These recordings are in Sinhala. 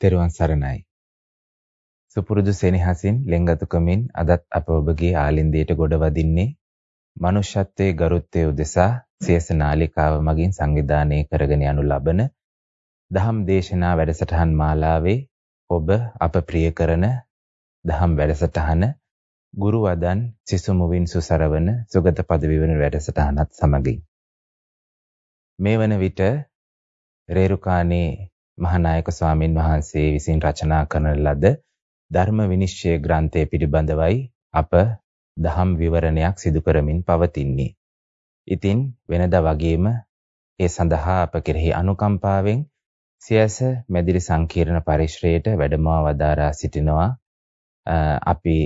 තෙරුවන් සරණයි. සුපුරුදු සෙනෙහසින් ලෙන්ගතුකමින් අදත් අප ඔබගේ ආලින්දයට ගොඩ වදින්නේ මනුෂ්‍යත්වයේ ගරුත්වයේ උදෙසා සියස නාලිකාව මගින් සංවිධානය කරගෙන යනු ලබන දහම් දේශනා වැඩසටහන් මාලාවේ ඔබ අප ප්‍රිය කරන දහම් වැඩසටහන ගුරු වදන් සිසුමුවින් සුසරවන සුගත පදවි වෙන වැඩසටහනත් සමගින් මේ වන විට රේරුකානේ මහානායක ස්වාමින් වහන්සේ විසින් රචනා කරන ලද ධර්ම විනිශ්චය ග්‍රන්ථය පිළිබඳවයි අප දහම් විවරණයක් සිදු කරමින් පවතින්නේ. ඉතින් වෙනදා වගේම ඒ සඳහා අප කෙරෙහි අනුකම්පාවෙන් සියස මෙදිරි සංකීර්ණ පරිශ්‍රයට වැඩමව වදාරා සිටිනවා අපි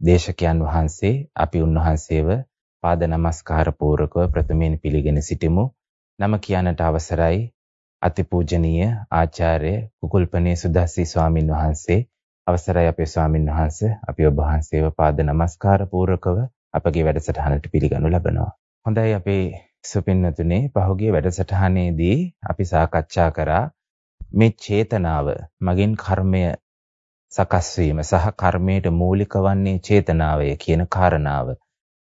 දේශකයන් වහන්සේ අපි උන්වහන්සේව පාද නමස්කාර පූර්වකව ප්‍රථමයෙන් පිළිගෙන සිටිමු. නම කියන්නට අවසරයි අතිපූජනීය ආචාර්ය කුකුල්පනේ සුදස්සි ස්වාමින් වහන්සේ අවසරයි අපේ ස්වාමින් වහන්සේ අපි ඔබ වහන්සේව පාද නමස්කාර පූර්වකව අපගේ වැඩසටහනට පිළිගනු ලබනවා. හොඳයි අපේ සුපින්නතුනේ පහුගිය වැඩසටහනේදී අපි සාකච්ඡා කරා මේ චේතනාව මගින් කර්මය සකස් වීම සහ කර්මයට මූලික වන්නේ චේතනාවය කියන කාරණාව.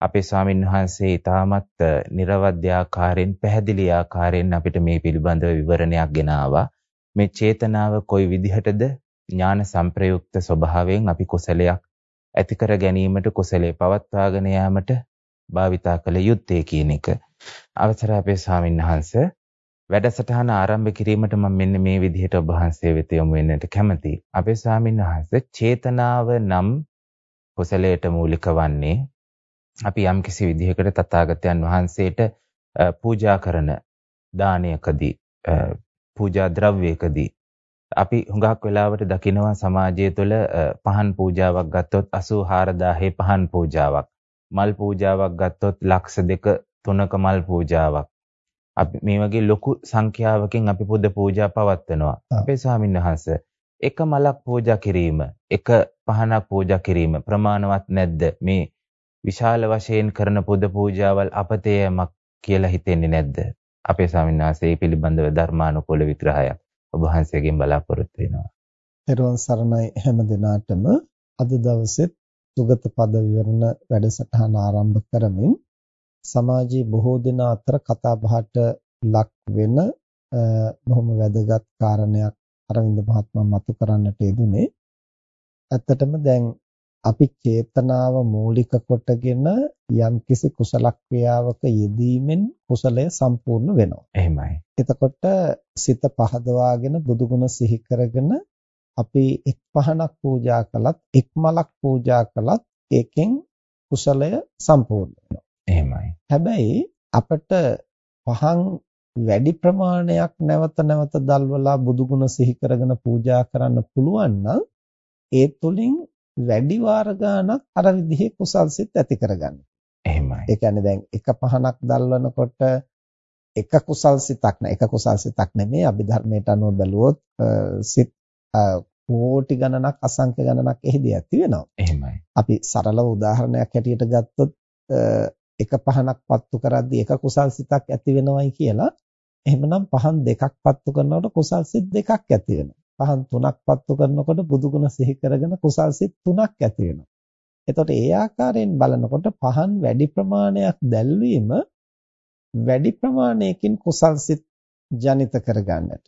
අපේ ස්වාමින් වහන්සේ ඊටමත් නිර්වද්‍ය ආකාරයෙන් පැහැදිලි ආකාරයෙන් අපිට මේ පිළිබඳව විවරණයක් ගෙන ආවා. මේ චේතනාව කොයි විදිහටද ඥාන සංප්‍රයුක්ත ස්වභාවයෙන් අපි කුසලයක් ඇති කර ගැනීමට කුසලයේ පවත්වාගෙන යාමට භාවිතා කළ යුත්තේ කියන එක. අවසර අපේ ස්වාමින් වහන්සේ වැඩසටහන ආරම්භ කිරීමට මම මෙන්න මේ විදිහට ඔබ වහන්සේ වෙත යොමු වෙන්නට කැමතියි. අපේ ස්වාමින් වහන්සේ චේතනාව නම් කුසලයට මූලික වන්නේ අපි යම්කිසි විදිහකට තථාගතයන් වහන්සේට පූජා කරන දානයකදී පූජා ද්‍රව්‍යයකදී අපි හුඟක් වෙලාවට දකිනවා සමාජය තුළ පහන් පූජාවක් ගත්තොත් 84000 පහන් පූජාවක්. මල් පූජාවක් ගත්තොත් ලක්ෂ දෙක තුනක මල් පූජාවක්. අපි මේ වගේ ලොකු සංඛ්‍යාවකින් අපි පුද පූජා පවත්වනවා. අපේ ස්වාමීන් වහන්සේ එක මලක් පූජා කිරීම එක පහනක් පූජා කිරීම ප්‍රමාණවත් නැද්ද? මේ විශාල වශයෙන් කරන පුද පූජාවල් අපතේයමක් කියලා හිතෙන්නේ නැද්ද? අපේ ස්වාමීන් වහන්සේ පිළිබඳව ධර්මානුකූල විග්‍රහයක් ඔබ වහන්සේගෙන් බලාපොරොත්තු වෙනවා. ඊළඟ සරණයි හැම දිනාටම අද දවසේ සුගත පද විවරණ වැඩසටහන ආරම්භ කරමින් සමාජයේ බොහෝ දෙනා අතර කතා බහට ලක් වෙන බොහොම වැදගත් කාරණයක් අරවින්ද මහත්මයා මතු කරන්නට යෙදුනේ. ඇත්තටම දැන් අපි චේතනාව මූලික කොටගෙන යම්කිසි කුසල ක්‍රියාවක යෙදීමෙන් කුසලය සම්පූර්ණ වෙනවා. එහෙමයි. එතකොට සිත පහදවාගෙන බුදුගුණ සිහි කරගෙන අපි එක් පහනක් පූජා කළත් එක් මලක් පූජා කළත් ඒකෙන් කුසලය සම්පූර්ණ වෙනවා. එහෙමයි. හැබැයි අපිට පහන් වැඩි ප්‍රමාණයක් නැවත නැවත දල්වලා බුදුගුණ සිහි කරගෙන පූජා කරන්න පුළුවන් නම් ඒ තුලින් වැඩි වාර ගාණක් අර විදිහේ කුසල් සිත් ඇති කරගන්න. එහෙමයි. ඒ කියන්නේ දැන් එක පහනක් දල්වනකොට එක කුසල් සිතක් නෑ. එක කුසල් සිතක් නෙමෙයි අභිධර්මයට අනුව බැලුවොත් සිත් කෝටි ගණනක් අසංඛ්‍ය ගණනක් එහිදී ඇති වෙනවා. එහෙමයි. අපි සරලව උදාහරණයක් හැටියට ගත්තොත් එක පහනක් පත්තු කරද්දී එක කුසල් සිතක් ඇති වෙනවයි කියලා එහෙමනම් පහන් දෙකක් පත්තු කරනකොට කුසල් සිත් දෙකක් ඇති වෙනවා. පහන් තුනක් පත්තු කරනකොට බුදුගුණ සිහි කරගෙන කුසල් සිත් තුනක් ඇති වෙනවා. එතකොට ඒ ආකාරයෙන් බලනකොට පහන් වැඩි ප්‍රමාණයක් දැල්වීම වැඩි ප්‍රමාණයකින් කුසල් සිත් ජනිත කරගන්නට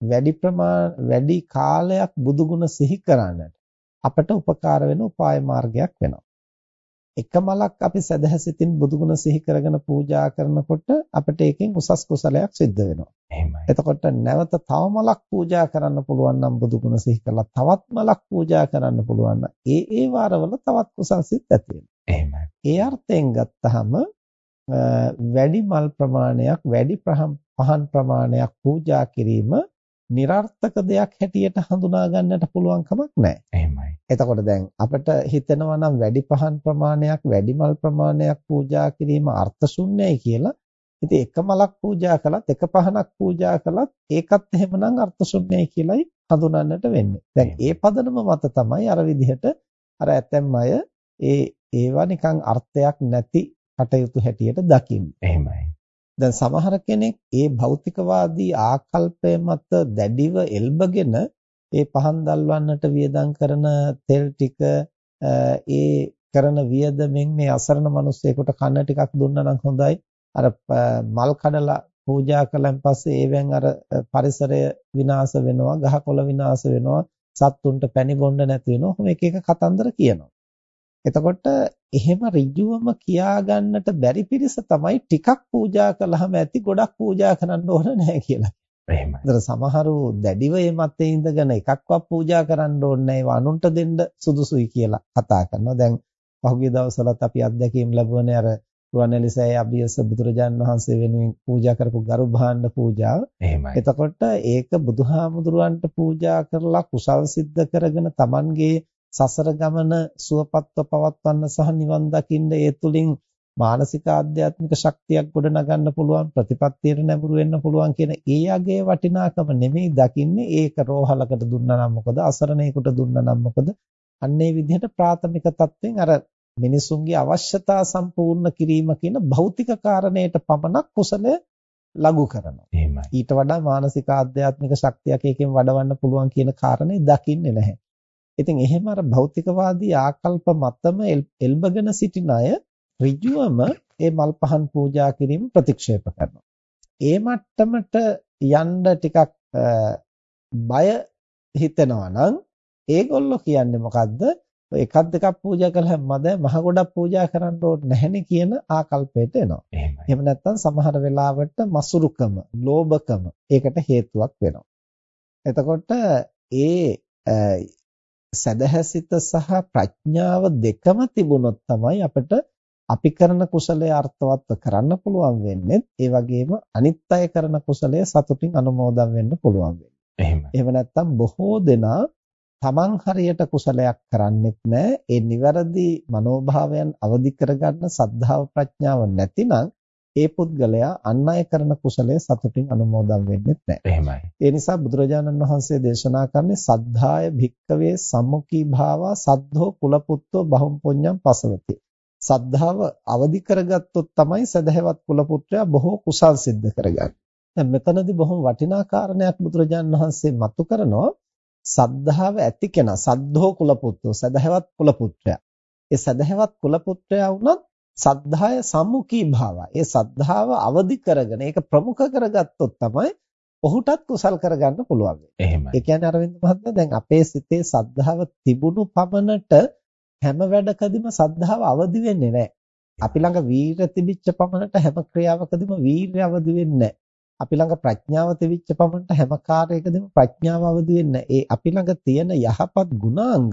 වැඩි ප්‍රමාණ වැඩි කාලයක් බුදුගුණ සිහි කරන්නට අපට උපකාර වෙන උපාය මාර්ගයක් වෙනවා. එක මලක් අපි සදහසිතින් බුදුගුණ සිහි කරගෙන පූජා කරනකොට අපිට ඒකෙන් උසස් කුසලයක් සිද්ධ වෙනවා. එහෙමයි. එතකොට නැවත තව මලක් පූජා කරන්න පුළුවන් නම් බුදුගුණ සිහි කරලා තවත් මලක් පූජා කරන්න පුළුවන් නම් ඒ ඒ වාරවල තවත් කුසල් සිත් ඇති. එහෙමයි. ඒ අර්ථයෙන් ගත්තහම වැඩි මල් ප්‍රමාණයක් වැඩි පහන් ප්‍රමාණයක් පූජා කිරීම નિરර්ථක දෙයක් හැටියට හඳුනා ගන්නට පුළුවන් කමක් නැහැ. එහෙමයි. එතකොට දැන් අපිට හිතෙනවා නම් වැඩි පහන් ප්‍රමාණයක් වැඩි මල් ප්‍රමාණයක් පූජා කිරීම අර්ථ ශුන්‍යයි කියලා. ඉතින් එක මලක් පූජා කළත් එක පහනක් පූජා කළත් ඒකත් එහෙමනම් අර්ථ ශුන්‍යයි කියලායි හඳුනන්නට වෙන්නේ. දැන් ඒ පදනම මත තමයි අර විදිහට අර ඇතැම් අය ඒ ඒවා නිකන් අර්ථයක් නැති කටයුතු හැටියට දකින්නේ. එහෙමයි. දැන් සමහර කෙනෙක් ඒ භෞතිකවාදී ආකල්පය මත දැඩිව එල්බගෙන ඒ පහන් දල්වන්නට වියදම් කරන තෙල් ටික ඒ කරන වියදමෙන් මේ අසරණ මිනිස්සෙකුට කන්න ටිකක් දුන්නා නම් හොඳයි. අර මල් කඩලා පූජා කළාන් පස්සේ ඒවෙන් අර පරිසරය විනාශ වෙනවා, ගහකොළ විනාශ වෙනවා, සත්තුන්ට පැණි බොන්න නැති වෙනවා. ඔහොම එක එක කතන්දර කියනවා. එතකොට එහෙම ඍජුවම කියා ගන්නට බැරි පිරිස තමයි ටිකක් පූජා කළාම ඇති ගොඩක් පූජා කරන්න ඕන නැහැ කියලා. එහෙමයි. ඒතර සමහරු දැඩිව මේ මතේ ඉඳගෙන එකක්වත් පූජා කරන්න ඕනේ නැහැ ඒවා අනුන්ට දෙන්න සුදුසුයි කියලා කතා කරනවා. දැන් පහුගිය දවස්වලත් අපි අත්දැකීම් ලැබුණේ අර රුවන්වැලිසෑය අභියස බුදුරජාන් වහන්සේ වෙනුවෙන් පූජා කරපු ගරු භාණ්ඩ පූජාව. එහෙමයි. එතකොට ඒක බුදුහාමුදුරුවන්ට පූජා කරලා කුසල් සිද්ධ කරගෙන Tamanගේ සසර ගමන සුවපත්ව පවත්වන්න සහ නිවන් දකින්න ඒ තුලින් මානසික ආධ්‍යාත්මික ශක්තියක් ගොඩනගන්න පුළුවන් ප්‍රතිපත්තියට නැඹුරු වෙන්න පුළුවන් කියන ඒ යගේ වටිනාකම නෙමෙයි දකින්නේ ඒක රෝහලකට දුන්නා නම් මොකද අසරණේකට දුන්නා නම් මොකද අන්නේ විදිහට ප්‍රාථමික තත්වෙන් අර මිනිසුන්ගේ අවශ්‍යතා සම්පූර්ණ කිරීම කියන භෞතික කාරණයට පමණක් කුසලය ලඝු කරනවා. එහෙමයි. ඊට වඩා මානසික ආධ්‍යාත්මික ශක්තියක් එකෙන් වඩවන්න පුළුවන් කියන කාරණේ දකින්නේ නැහැ. ඉතින් එහෙම අර භෞතිකවාදී ආකල්ප මතම එල්බගෙන සිටින අය ඍජුවම ඒ මල් පහන් පූජා කිරීම ප්‍රතික්ෂේප කරනවා. ඒ මට්ටමට යන්න ටිකක් බය හිතෙනවා නම් ඒගොල්ලෝ කියන්නේ මොකද්ද? එකක් දෙකක් පූජා කළාම මද මහ ගොඩක් පූජා කරන්න ඕනේ නැහෙනේ කියන ආකල්පයට එනවා. එහෙම නැත්නම් සමහර වෙලාවට මසුරුකම, ලෝභකම ඒකට හේතුවක් වෙනවා. එතකොට ඒ සදහසිත සහ ප්‍රඥාව දෙකම තිබුණොත් තමයි අපිට අපි කරන කුසලයේ අර්ථවත්ව කරන්න පුළුවන් වෙන්නේ ඒ වගේම අනිත් අය කරන කුසලයේ සතුටින් අනුමෝදන් වෙන්න පුළුවන් වෙන්නේ. එහෙමයි. එහෙම නැත්නම් බොහෝ දෙනා තමන් හරියට කුසලයක් කරන්නෙත් නැහැ. ඒ නිවැරදි මනෝභාවයන් අවදි කරගන්න සද්ධාව ප්‍රඥාව නැතිනම් ඒ පුද්ගලයා අන් අය කරන කුසලයේ සතුටින් අනුමෝදන් වෙන්නේ නැහැ. එහෙමයි. ඒ නිසා බුදුරජාණන් වහන්සේ දේශනා කරන්නේ සද්ධාය භික්කවේ සම්මුඛී භාවා සද්ධෝ කුලපුත්තෝ බහුම් පුඤ්ඤම් පසවති. සද්ධාව අවදි කරගත්තොත් තමයි සදහැවත් කුල පුත්‍රයා බොහෝ කුසල් සිද්ධ කරගන්නේ. දැන් මෙතනදී බොහොම වටිනා කාරණයක් බුදුරජාණන් වහන්සේ මතු කරනවා සද්ධාව ඇති කෙනා සද්ධෝ කුල පුත්‍රෝ සදහැවත් කුල පුත්‍රයා. ඒ සදහැවත් කුල පුත්‍රයා වුණත් සද්ධාය සම්මුඛී භාවය. ඒ සද්ධාව අවදි කරගෙන ඒක ප්‍රමුඛ කරගත්තොත් තමයි ඔහුටත් කුසල් කරගන්න පුළුවන්. එහෙමයි. ඒ කියන්නේ අරවින්ද මහත්මයා දැන් අපේ සිතේ සද්ධාව තිබුණු පමණට හැම වැඩකදීම සද්ධාව අවදි වෙන්නේ නැහැ. අපි ළඟ වීර තිබිච්ච පමණට හැම ක්‍රියාවකදීම වීරය අවදි වෙන්නේ නැහැ. අපි ළඟ ප්‍රඥාව තිබිච්ච පමණට හැම කාර්යයකදීම ප්‍රඥාව අවදි වෙන්නේ නැහැ. ඒ අපි ළඟ තියෙන යහපත් ගුණාංග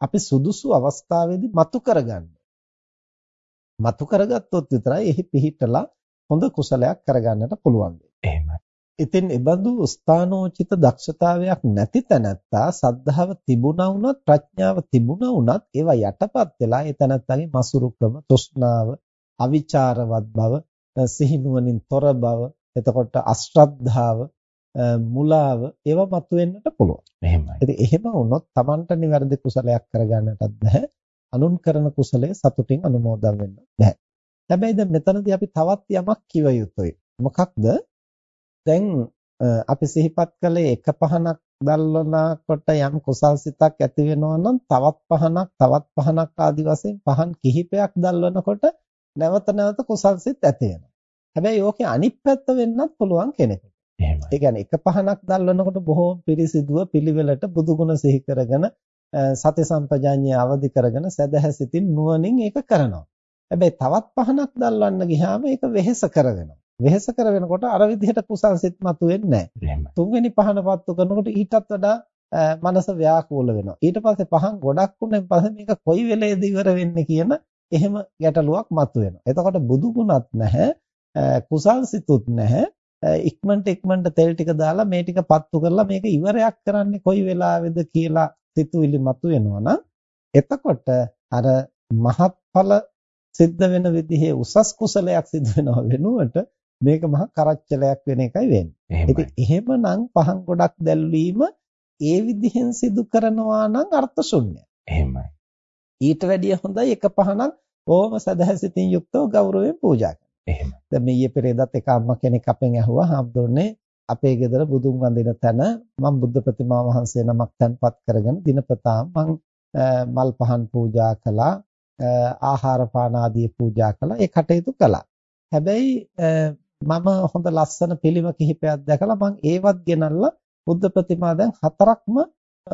අපි සුදුසු අවස්ථාවේදී මතු කරගන්න. මතු කරගත්තොත් විතරයි එහි පිහිටලා හොඳ කුසලයක් කරගන්නට පුළුවන්. එහෙමයි. ඉතින් ඒබඳු ස්ථානෝචිත දක්ෂතාවයක් නැති තැනැත්තා සද්ධාව තිබුණා වුණත් ප්‍රඥාව තිබුණා වුණත් ඒවා යටපත් වෙලා ඒ තැනැත්තාගේ මසුරුකම, තෘෂ්ණාව, අවිචාරවත් බව, සිහිනුවණින් තොර බව, එතකොට අශ්‍රද්ධාව, මුලාව ඒවා මතුවෙන්නට පුළුවන්. එහෙමයි. ඉතින් එහෙම වුණොත් Tamanට නිවැරදි කුසලයක් කරගන්නටත් බෑ. අනුන් කරන කුසලයේ සතුටින් අනුමෝදන් වෙන්න බෑ. හැබැයි දැන් මෙතනදී අපි තවත් යමක් කිව යුතුයි. මොකක්ද? දැන් අපි සිහිපත් කළේ එක පහනක් දැල්වනකොට යම් කුසල් සිතක් ඇති වෙනවා නම් තවත් පහනක් තවත් පහනක් ආදි වශයෙන් පහන් කිහිපයක් දැල්වනකොට නැවත නැවත කුසල් සිත් ඇති වෙනවා. හැබැයි ඕකේ අනිත් පැත්ත වෙන්නත් පුළුවන් කෙනෙකුට. එහෙමයි. ඒ කියන්නේ එක පහනක් දැල්වනකොට බොහෝම පිරිසිදුව පිළිවෙලට බුදුගුණ සිහි කරගෙන සති සම්පජාඤ්ඤය අවදි කරගෙන සදහැසිතින් නුවණින් ඒක කරනවා. හැබැයි තවත් පහනක් දැල්වන්න ගියාම ඒක වෙහෙස කරවෙනවා. වෙහෙස කර වෙනකොට අර විදිහට කුසල් සිත් මතුවෙන්නේ නැහැ. තුන්වෙනි පහන පත්තු කරනකොට ඊටත් වඩා මනස ව්‍යාකූල වෙනවා. ඊට පස්සේ පහන් ගොඩක් වුණෙන් පස්සේ මේක කොයි වෙලේද ඉවර වෙන්නේ කියන එහෙම ගැටලුවක් මතුවෙනවා. එතකොට බුදු ගුණත් නැහැ, කුසල් සිතුත් නැහැ. ඉක්මනට ඉක්මනට තෙල් ටික දාලා මේ ටික පත්තු කරලා මේක ඉවරයක් කරන්නේ කොයි වෙලාවේද කියලා සිතුවිලි මතුවෙනවා නම් එතකොට අර මහත්ඵල සිද්ධ වෙන විදිහේ උසස් කුසලයක් සිදු වෙනව වෙනුවට මේක මහා කරච්චලයක් වෙන එකයි වෙන්නේ. ඉතින් එහෙමනම් පහන් ගොඩක් දැල්වීම ඒ විදිහෙන් සිදු කරනවා නම් අර්ථ ශුන්‍යයි. එහෙමයි. ඊට වැඩිය හොඳයි එක පහනක් ඕම සදහසිතින් යුක්තව ගෞරවයෙන් පූජා කරන්න. එහෙමයි. දැන් මේ ඊයේ පෙරේදත් එක අම්මා කෙනෙක් අපෙන් ඇහුවා හාමුදුරනේ අපේ ගෙදර බුදුන් වඳින තැන මම බුද්ධ ප්‍රතිමා වහන්සේ නමක් තැන්පත් කරගෙන දිනපතා මම මල් පහන් පූජා කළා ආහාර පාන ආදී පූජා කළා ඒ කටයුතු කළා හැබැයි මම හොඳ ලස්සන පිළිම කිහිපයක් දැකලා මම ඒවත් ගෙනල්ලා බුද්ධ ප්‍රතිමා දැන් හතරක්ම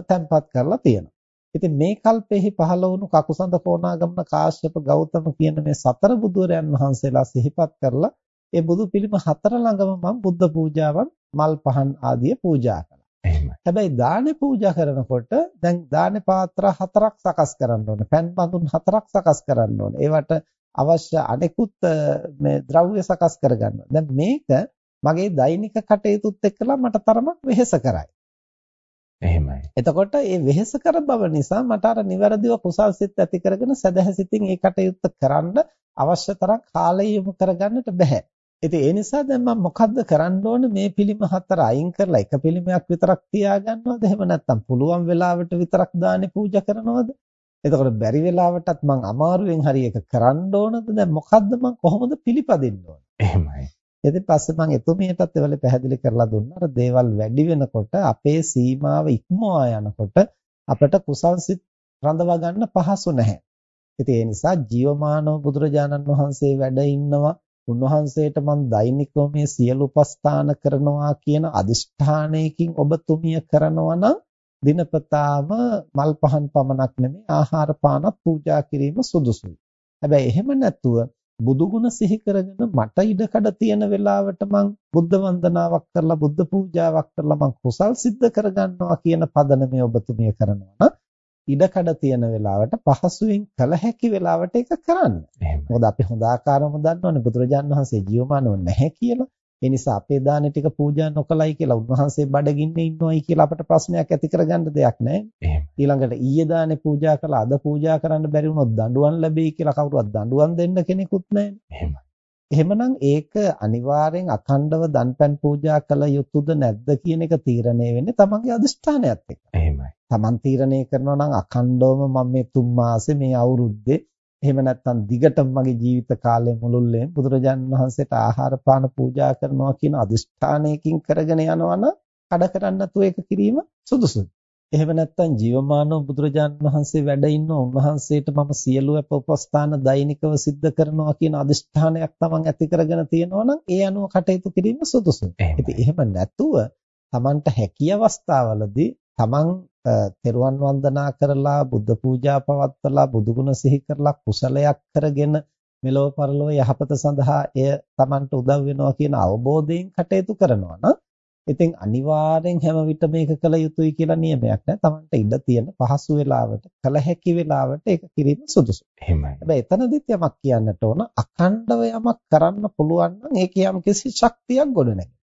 තැන්පත් කරලා තියෙනවා. ඉතින් මේ කල්පෙහි පහළ වුණු කකුසඳ පෝනාගමන කාශ්‍යප ගෞතම කියන මේ සතර බුදුරයන් වහන්සේලා සිහිපත් කරලා ඒ බුදු පිළිම හතර ළඟම මම බුද්ධ පූජාවන් මල් පහන් ආදිය පූජා කළා. එහෙමයි. හැබැයි දානේ පූජා කරනකොට දැන් දානේ පාත්‍ර හතරක් සකස් කරන්න ඕනේ. පෑන් බඳුන් හතරක් සකස් කරන්න ඕනේ. ඒවට අවශ්‍ය අනෙකුත් මේ ද්‍රව්‍ය සකස් කරගන්න. දැන් මේක මගේ දෛනික කටයුතුත් එක්කලා මට තරමක් වෙහෙස කරයි. එහෙමයි. එතකොට මේ වෙහෙස කර බව නිසා මට අර නිවැරදිව කුසල් සිත් ඇති කරගෙන සදහසිතින් ඒ කටයුත්ත කරන්න අවශ්‍ය තරම් කාලය යොමු කරගන්නට බෑ. ඉතින් ඒ නිසා දැන් මම මොකද්ද කරන්න ඕනේ මේ පිළිම හතර අයින් කරලා එක පිළිමයක් විතරක් තියාගන්නවද? එහෙම නැත්නම් පුළුවන් වෙලාවට විතරක් දානේ පූජා කරනවද? එතකොට බැරි වෙලාවටත් මං අමාරුවෙන් හරි එක කරන්න ඕනද? දැන් මොකද්ද මං කොහොමද පිළිපදින්න ඕනේ? එහෙමයි. ඊට පස්සේ මම එතුමියටත් ඒවල පැහැදිලි කරලා දුන්නා. අර දේවල් වැඩි වෙනකොට අපේ සීමාව ඉක්මවා යනකොට අපට කුසල්සිත රඳවා ගන්න පහසු නැහැ. ඉතින් ඒ නිසා ජීවමානව බුදුරජාණන් වහන්සේ වැඩ ඉන්නවා. උන්වහන්සේට මම දෛනිකව මේ සියලු උපස්ථාන කරනවා කියන අදිෂ්ඨානයකින් ඔබ තුමිය කරනවා නම් දිනපතාම මල් පහන් පමණක් නෙමෙයි ආහාර පානත් පූජා කිරීම සුදුසුයි. හැබැයි එහෙම නැතුව බුදුගුණ සිහි කරගෙන මට ඉඩකඩ තියෙන වෙලාවට මං බුද්ධ වන්දනාවක් කරලා බුද්ධ පූජාවක් කරලා මං කුසල් සිද්ධ කරගන්නවා කියන පදනමේ ඔබතුමිය කරනවා ඉඩකඩ තියෙන වෙලාවට පහසුවෙන් කළ හැකි වෙලාවට ඒක කරන්න. මොකද අපි හොඳ ආකාරම දන්නවනේ බුදුරජාන් වහන්සේ ජීවමානව නැහැ කියලා. ඒ නිසා අපේ දානේ ටික පූජා නොකලයි කියලා උන්වහන්සේ බඩගින්නේ ඉන්නවයි කියලා අපට ප්‍රශ්නයක් ඇති කරගන්න දෙයක් නැහැ. ඊළඟට ඊයේ දානේ පූජා කළා අද පූජා කරන්න බැරි වුණොත් දඬුවම් ලැබෙයි කියලා කවුරුවත් දඬුවම් දෙන්න කෙනෙකුත් නැහැ. එහෙමනම් ඒක අනිවාර්යෙන් අඛණ්ඩව දන්පැන් පූජා කළ යුතුද නැද්ද කියන එක තීරණය වෙන්නේ තමන්ගේ අදිෂ්ඨානයත් එක්ක. එහෙමයි. තමන් තීරණය කරනවා නම් අඛණ්ඩවම මම මේ තුන් මාසේ මේ අවුරුද්දේ එහෙම නැත්නම් දිගටම මගේ ජීවිත කාලය මුළුල්ලේ බුදුරජාණන් වහන්සේට ආහාර පාන පූජා කරනවා කියන අදිෂ්ඨානයකින් කරගෙන යනවා නම් කඩ කරන්න නැතුව ඒක කිරීම සුදුසුයි. එහෙම නැත්නම් ජීවමානව බුදුරජාණන් වහන්සේ වැඩ ඉන්න උන්වහන්සේට මම සියලු අප උපස්ථාන දෛනිකව සිද්ධ කරනවා කියන අදිෂ්ඨානයක් තමන් ඇති කරගෙන තියෙනවා නම් ඒ අනුව කටයුතු කිරීම සුදුසුයි. ඉතින් එහෙම නැතුව තමන්ට හැකිය අවස්ථාවලදී තමන් තෙරුවන් වන්දනා කරලා බුද්ධ පූජා පවත්වලා බුදුගුණ සිහි කරලා කුසලයක් කරගෙන මෙලොව පරලොව යහපත සඳහා එය තමන්ට උදව් වෙනවා කියන අවබෝධයෙන් කටයුතු කරනවා නම් ඉතින් අනිවාර්යෙන් හැම විට මේක කළ යුතුයි කියලා නියමයක් නැහැ. තමන්ට ඉඩ තියෙන පහසු වෙලාවට කළ හැකි වෙලාවට ඒක කිරීම සුදුසුයි. එහෙමයි. හැබැයි එතනදිත් යමක් කියන්නට ඕන අඛණ්ඩව යමක් කරන්න පුළුවන් නම් ඒක යම් කිසි ශක්තියක් ගොඩනැගෙනවා.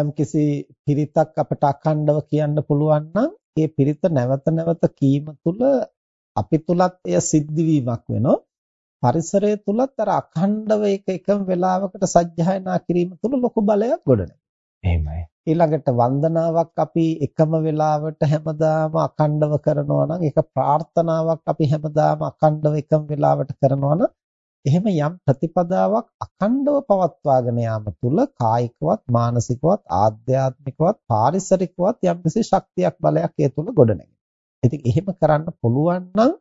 යම් කිසි පිරිතක් අපට අඛණ්ඩව කියන්න පුළුවන් නම් ඒ පිරිත නැවත නැවත කීම තුළ අපි තුලත් එය සිද්ධ වීමක් වෙනවා. පරිසරය තුලත් අර අඛණ්ඩව එක එකම වෙලාවකට සජ්ජායනා කිරීම තුළ ලොකු බලයක් ගොඩනැගෙනවා. එහෙමයි. ඊළඟට වන්දනාවක් අපි එකම වෙලාවට හැමදාම අඛණ්ඩව කරනවා නම් ඒක ප්‍රාර්ථනාවක් අපි හැමදාම අඛණ්ඩව එකම වෙලාවට කරනවා නම් එහෙම යම් ප්‍රතිපදාවක් අඛණ්ඩව පවත්වාගෙන යාම තුළ කායිකවත් මානසිකවත් ආධ්‍යාත්මිකවත් පාරිසරිකවත් යම්කිසි ශක්තියක් බලයක් ඒ තුළ ගොඩනැගෙනවා. ඉතින් එහෙම කරන්න පුළුවන් නම්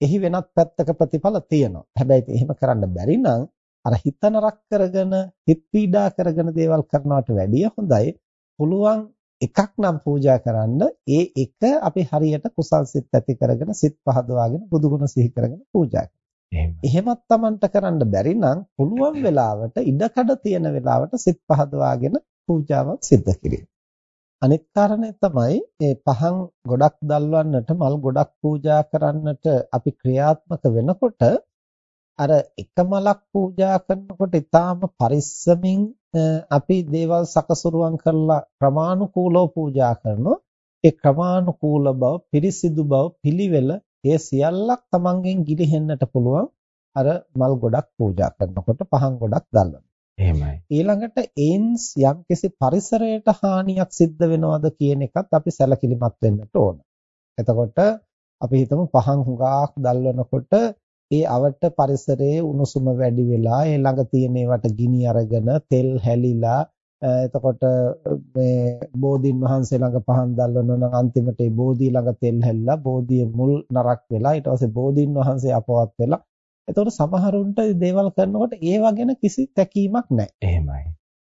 එහි වෙනත් පැත්තක ප්‍රතිඵල තියෙනවා. හැබැයි එහෙම කරන්න බැරි නම් අර හිත නරක කරගෙන හිත පීඩා කරගෙන දේවල් කරනවට වැඩිය හොඳයි. පුළුවන් එකක් නම් පූජා කරන්න. ඒ එක අපි හරියට කුසල් සිත් ඇති කරගෙන සිත් පහදවාගෙන බුදුගුණ සිහි කරගෙන පූජා එහෙමත් Tamanට කරන්න බැරි නම් පුළුවන් වෙලාවට ඉඩකඩ තියෙන වෙලාවට සිත් පහදවාගෙන පූජාවක් සිද්ධ කිරීම. අනිත් කාරණය තමයි මේ පහන් ගොඩක් දල්වන්නට මල් ගොඩක් පූජා කරන්නට අපි ක්‍රියාත්මක වෙනකොට අර එක මලක් පූජා කරනකොට ඊටාම පරිස්සමින් අපි දේවල් සකසුරුවම් කරලා ක්‍රමානුකූලව පූජා කරනවා ඒ ක්‍රමානුකූල බව පිරිසිදු බව පිළිවෙල ඒ සියල්ලක් තමන්ගෙන් ගිලිහෙන්නට පුළුවන් අර මල් ගොඩක් පූජා කරනකොට පහන් ගොඩක් දැල්වන. එහෙමයි. ඊළඟට ඒන් යම්කිසි පරිසරයට හානියක් සිද්ධ වෙනවද කියන එකත් අපි සැලකිලිමත් වෙන්නට ඕන. එතකොට අපි හිතමු පහන් හුඟක් දැල්වනකොට ඒ අවට පරිසරයේ උණුසුම වැඩි වෙලා ඒ ළඟ තියෙන ඒවට ගිනි අරගෙන තෙල් හැලිලා එතකොට මේ බෝධින් වහන්සේ ළඟ පහන් දැල්වනවා නම් අන්තිමට ඒ බෝධිය ළඟ තෙල් හැල්ලා බෝධිය මුල් නරක් වෙලා ඊට පස්සේ බෝධින් වහන්සේ අපවත් වෙලා එතකොට සමහරුන්ට දේවල් කරනකොට ඒවා ගැන කිසි තැකීමක් නැහැ. එහෙමයි.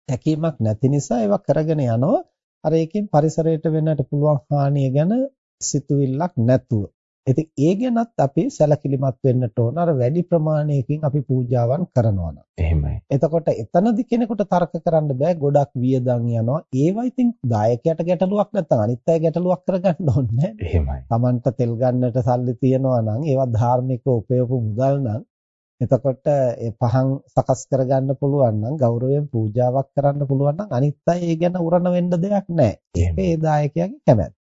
තැකීමක් නැති නිසා ඒවා කරගෙන යනවා. අර ඒකෙන් පරිසරයට වෙන්නට පුළුවන් හානිය ගැන සිතුවිල්ලක් නැතුව. ඉතින් ඒ ගැනත් අපි සැලකිලිමත් වෙන්නට ඕන. අර වැඩි ප්‍රමාණයකින් අපි පූජාවන් කරනවා නම්. එහෙමයි. එතකොට එතනදි කෙනෙකුට තර්ක කරන්න බෑ. ගොඩක් වියදම් යනවා. ඒවා ඉතින් දායකයට ගැටලුවක් නැත්නම් අනිත් අය ගැටලුවක් කරගන්න ඕනේ නෑ. එහෙමයි. Tamanට තෙල් ගන්නට සල්ලි තියනවා නම් ඒවා ධාර්මිකව උපයපු මුදල් නම් එතකොට ඒ පහන් සකස් කරගන්න පුළුවන් නම් ගෞරවයෙන් පූජාවක් කරන්න පුළුවන් නම් අනිත් අය ඒ ගැන උරණ වෙන්න දෙයක් නැහැ. ඒ දායකයාගේ කැමැත්ත.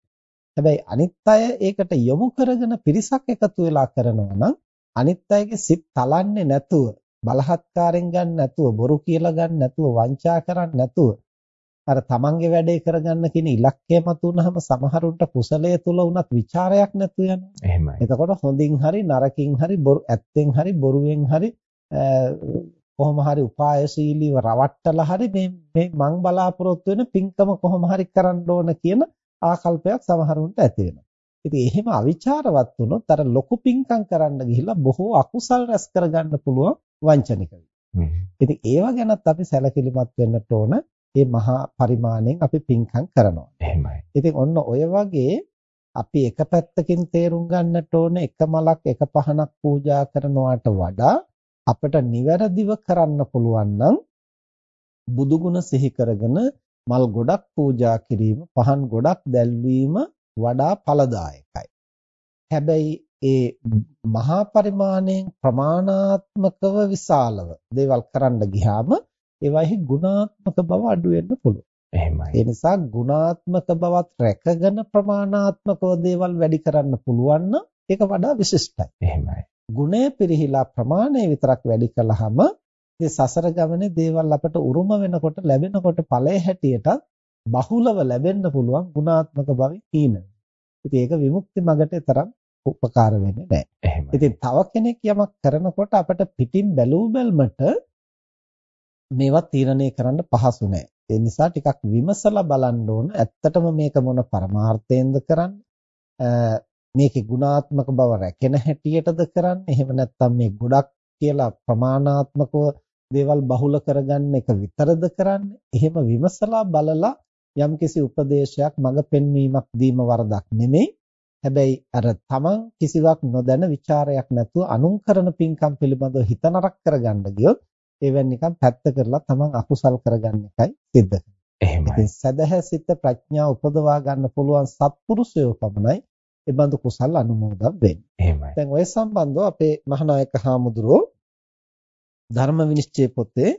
හැබැයි අනිත් අය ඒකට යොමු කරගෙන පිරිසක් එකතු වෙලා කරනවා නම් අනිත් අයගේ සිත් තලන්නේ නැතුව බලහත්කාරයෙන් ගන්න නැතුව බොරු කියලා ගන්න නැතුව වංචා කරන්නේ නැතුව අර තමන්ගේ වැඩේ කරගන්න කියන ඉලක්කය මතුනහම සමහරුන්ට කුසලයේ තුල උනත් ਵਿਚාරයක් නැතු යනවා. එහෙමයි. එතකොට හොඳින් හරි නරකින් හරි බොරු ඇත්තෙන් හරි බොරුවෙන් හරි කොහොම හරි උපායශීලීව රවට්ටලා හරි මේ මේ මං බලාපොරොත්තු වෙන පින්කම කොහොම හරි කරන්න ඕන කියන ආකල්පයක් සමහරුන්ට ඇති වෙනවා. ඉතින් එහෙම අවිචාරවත් වුණොත් අර ලොකු පින්කම් කරන්න ගිහිල්ලා බොහෝ අකුසල් රැස් කරගන්න පුළුවන් වංචනික ඉතින් ඒවා ගැනත් අපි සැලකිලිමත් වෙන්නට ඕන. මේ මහා පරිමාණයෙන් අපි පින්කම් කරනවා. එහෙමයි. ඉතින් ඔන්න ඔය වගේ අපි එක පැත්තකින් තේරුම් ගන්නට ඕන එක මලක් එක පහනක් පූජා කරනවාට වඩා අපිට නිවැරදිව කරන්න පුළුවන් නම් බුදුගුණ සිහි කරගෙන මල් ගොඩක් පූජා කිරීම, පහන් ගොඩක් දැල්වීම වඩා ඵලදායකයි. හැබැයි ඒ මහා පරිමාණයෙන් ප්‍රමාණාත්මකව විශාලව දේවල් කරන්න ගියාම ඒවාෙහි ගුණාත්මක බව අඩු වෙන්න පුළුවන්. එහෙමයි. ඒ නිසා ගුණාත්මක බවත් රැකගෙන ප්‍රමාණාත්මකව දේවල් වැඩි කරන්න පුළුවන් නම් ඒක වඩා විශිෂ්ටයි. එහෙමයි. ගුණය පිරිහිලා ප්‍රමාණය විතරක් වැඩි කළාම මේ සසර ගමනේ දේවල් අපට උරුම වෙනකොට ලැබෙනකොට ඵලයේ හැටියට බහුලව ලැබෙන්න පුළුවන් ගුණාත්මක භවෙ හීන. ඉතින් ඒක විමුක්ති මගට තරම් උපකාර වෙන්නේ නැහැ. එහෙමයි. ඉතින් තව කෙනෙක් යමක් කරනකොට අපට පිටින් බැලූ බැල්මට මේවා තීරණය කරන්න පහසු නැහැ. ඒ නිසා ටිකක් විමසලා බලන්න ඕන. ඇත්තටම මේක මොන පරමාර්ථයෙන්ද කරන්නේ? මේකේ ගුණාත්මක බව රැකෙන හැටියටද කරන්නේ? එහෙම නැත්නම් මේ ගොඩක් කියලා ප්‍රමාණාත්මකව දේවල් බහුල කරගන්න එක විතරද කරන්නේ? එහෙම විමසලා බලලා යම්කිසි උපදේශයක් මඟ පෙන්වීමක් දීම වරදක් නෙමෙයි. හැබැයි අර තමන් කිසිවක් නොදැන ਵਿਚාරයක් නැතුව අනුන් කරන පින්කම් පිළිබඳව හිත නරක කරගන්න ගියොත් ඒවෙන් නිකන් පැත්ත කරලා තමන් අකුසල් කරගන්න එකයි සිද්ධ වෙන්නේ. සදහැසිත ප්‍රඥා උපදවා ගන්න පුළුවන් සත්පුරුෂයෝ පමණයි ඒ බඳු කුසල් අනුමෝදන් වෙන්නේ. එහෙමයි. දැන් ඔය සම්බන්ධව අපේ මහානායක හාමුදුරුවෝ ධර්ම විනිශ්චය පොතේ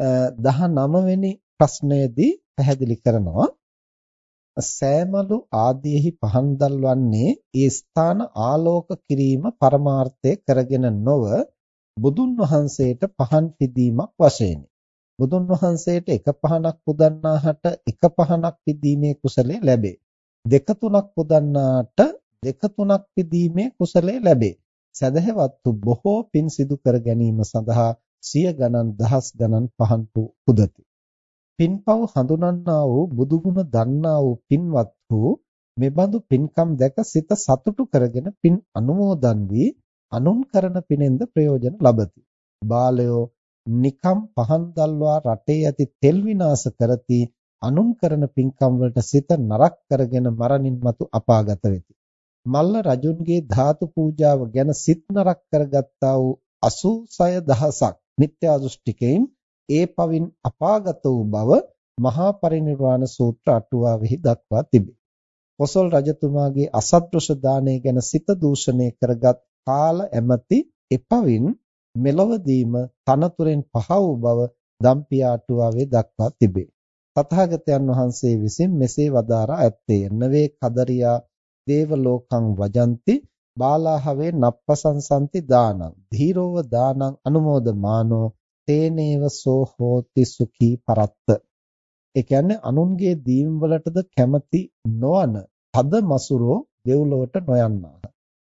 19 වෙනි ප්‍රශ්නයේදී පැහැදිලි කරනවා සෑමලු ආදීෙහි පහන් දල්වන්නේ ඒ ස්ථාන ආලෝක කිරීම පරමාර්ථය කරගෙන නොව බුදුන් වහන්සේට පහන් පිදීමක් වශයෙනි. බුදුන් වහන්සේට එක පහනක් පුදන්නාහට එක පහනක් පිදීමේ කුසලයේ ලැබේ. දෙක තුනක් පුදන්නාට දෙක තුනක් පිදීමේ කුසලයේ ලැබේ. සදහවත්තු බොහෝ පින් සිදු කර ගැනීම සඳහා සිය ගණන් දහස් ගණන් පහන් පුදති. පින්පව් හඳුනන්නා වූ බුදුගුණ දන්නා වූ පින්වත් වූ මෙබඳු පින්කම් දැක සිත සතුටු කරගෙන පින් අනුමෝදන් වී අනුන් කරන පිනෙන්ද ප්‍රයෝජන ලබති. බාලයෝ නිකම් පහන් දල්වා රටේ ඇති තෙල් විනාශ කරති අනුන් කරන පින්කම් වලට සිත නරක කරගෙන මරණින් මතු අපාගත වෙති. මල්ල රජුන්ගේ ධාතු පූජාව ගැන සිත් නරක කරගත්තා වූ 86 දහසක් මිත්‍යා දෘෂ්ටිකයින් ඒ පවින් අපාගත වූ බව මහා පරිනිර්වාණ සූත්‍ර අටුවාවෙහි දක්වා තිබේ. කොසල් රජතුමාගේ අසත්පුරුෂ දානය ගැන සිත දූෂණය කරගත් කාල ඇමති එපවින් මෙලොවදීම තනතුරෙන් පහ වූ බව දම්පියාටුවාවේ දක්වා තිබේ. තථාගතයන් වහන්සේ විසින් මෙසේ වදාරා ඇත්තේ නවේ කදරියා දේවලෝකං වජಂತಿ බාලාහවේ නප්පසංසන්ති දානං. ධීරෝව දානං අනුමෝදමානෝ තේනේව සෝ හෝති සුඛී පරත්ත. ඒ කියන්නේ අනුන්ගේ දීම් වලටද කැමති නොවන පද මසුරෝ දෙව්ලොවට නොයන්නාහ.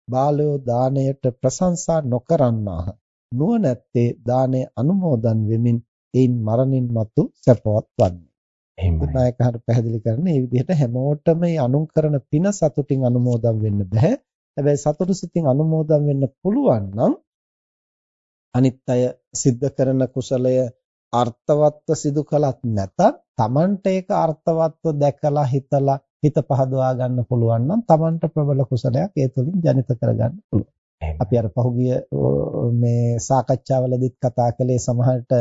බාලයෝ දාණයට ප්‍රශංසා නොකරන්නාහ. නුවණැත්තේ දාණය අනුමෝදන් වෙමින් එයින් මරණින් මතු සැපවත් වන්නේ එහෙමයි. නායකහට පැහැදිලි කරන්නේ මේ විදිහට හැමෝටම අනුන් කරන පින සතුටින් අනුමෝදන් වෙන්න බෑ. හැබැයි සතුටු සිතින් අනුමෝදන් වෙන්න පුළුවන් නම් අනිත් අය සිද්ධ කරන කුසලය අර්ථවත්ව සිදු කළත් නැතත් Tamanට ඒක අර්ථවත්ව දැකලා හිතලා හිත පහදවා ගන්න පුළුවන් නම් Tamanට ප්‍රබල කුසලයක් ඒ තුලින් ජනිත කරගන්න පුළුවන්. අපි අර පහුගිය මේ සාකච්ඡාවලදීත් කතා කළේ සමහරට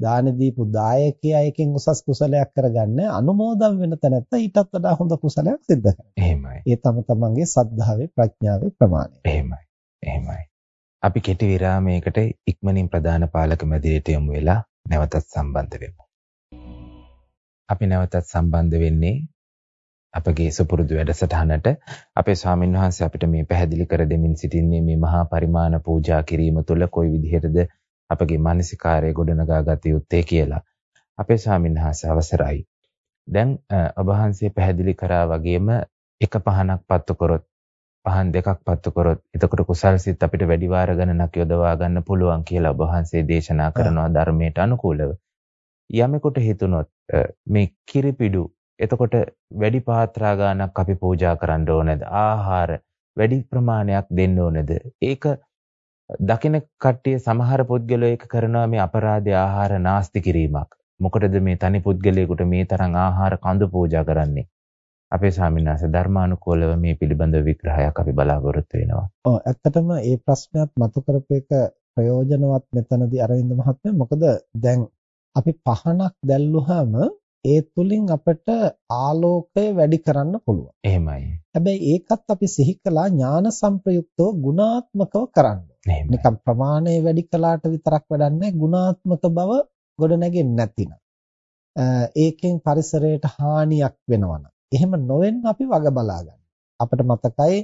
දාන දීපු දායකයා එකෙන් උසස් කුසලයක් කරගන්න අනුමෝදන් වෙන තැනත්ත ඊටත් වඩා හොඳ කුසලයක් සිද්ධ කරනවා. එහෙමයි. ඒ තම තමන්ගේ සද්ධාවේ ප්‍රඥාවේ ප්‍රමාණය. එහෙමයි. එහෙමයි. අපි කෙටි විරාමයකට ඉක්මනින් ප්‍රධාන පාලක මැදිරියට යමු වෙලා නැවතත් සම්බන්ධ වෙමු. අපි නැවතත් සම්බන්ධ වෙන්නේ අපගේ සුපුරුදු වැඩසටහනට අපේ ස්වාමින් වහන්සේ අපිට මේ පැහැදිලි කර දෙමින් සිටින්නේ මේ මහා පරිමාණ පූජා කිරීම තුළ කොයි විදිහටද අපගේ මානසිකාරය ගොඩනගා ගත යුත්තේ කියලා. අපේ ස්වාමීන් වහන්සේ අවසරයි. දැන් ඔබ වහන්සේ පැහැදිලි කරා වගේම එක පහනක් පත්තු කරොත් පහන් දෙකක් පත්තු කරොත් එතකොට කුසල් සිත් අපිට වැඩි වාර ගණනක් යොදවා ගන්න පුළුවන් කියලා ඔබ වහන්සේ දේශනා කරනවා ධර්මයට අනුකූලව. යමෙකුට හිතුනොත් මේ කිරිපිඩු එතකොට වැඩි පාත්‍රා ගානක් අපි පූජා කරන්න ඕනේද? ආහාර වැඩි ප්‍රමාණයක් දෙන්න ඕනේද? ඒක දකින කට්ටිය සමහර පුද්ගලයෝ එක කරනවා මේ අපරාධ ආහාර නාස්ති කිරීමක්. මොකටද මේ තනි පුද්ගලයෙකුට මේ තරම් ආහාර කඳු පූජා කරන්නේ? අපේ ස්වාමීන් වහන්සේ ධර්මානුකූලව මේ පිළිබඳව විග්‍රහයක් අපි බලාපොරොත්තු වෙනවා. ඔව් ඇත්තටම මේ ප්‍රශ්නයත් මතු කරපේක ප්‍රයෝජනවත් මෙතනදී අරවින්ද මහත්මයා මොකද දැන් අපි පහනක් දැල්ලුවාම ඒ තුලින් අපිට ආලෝකය වැඩි කරන්න පුළුවන්. එහෙමයි. හැබැයි ඒකත් අපි සිහි කළා ඥාන සංප්‍රයුක්තව ගුණාත්මකව කරන්න. නිකම් ප්‍රමාණය වැඩි කළාට විතරක් වැඩක් ගුණාත්මක බව ගොඩ නැගෙන්නේ නැතිනම්. ඒකෙන් පරිසරයට හානියක් වෙනවනම්. එහෙම නොවෙන්න අපි වග බලා ගන්න. අපිට මතකයි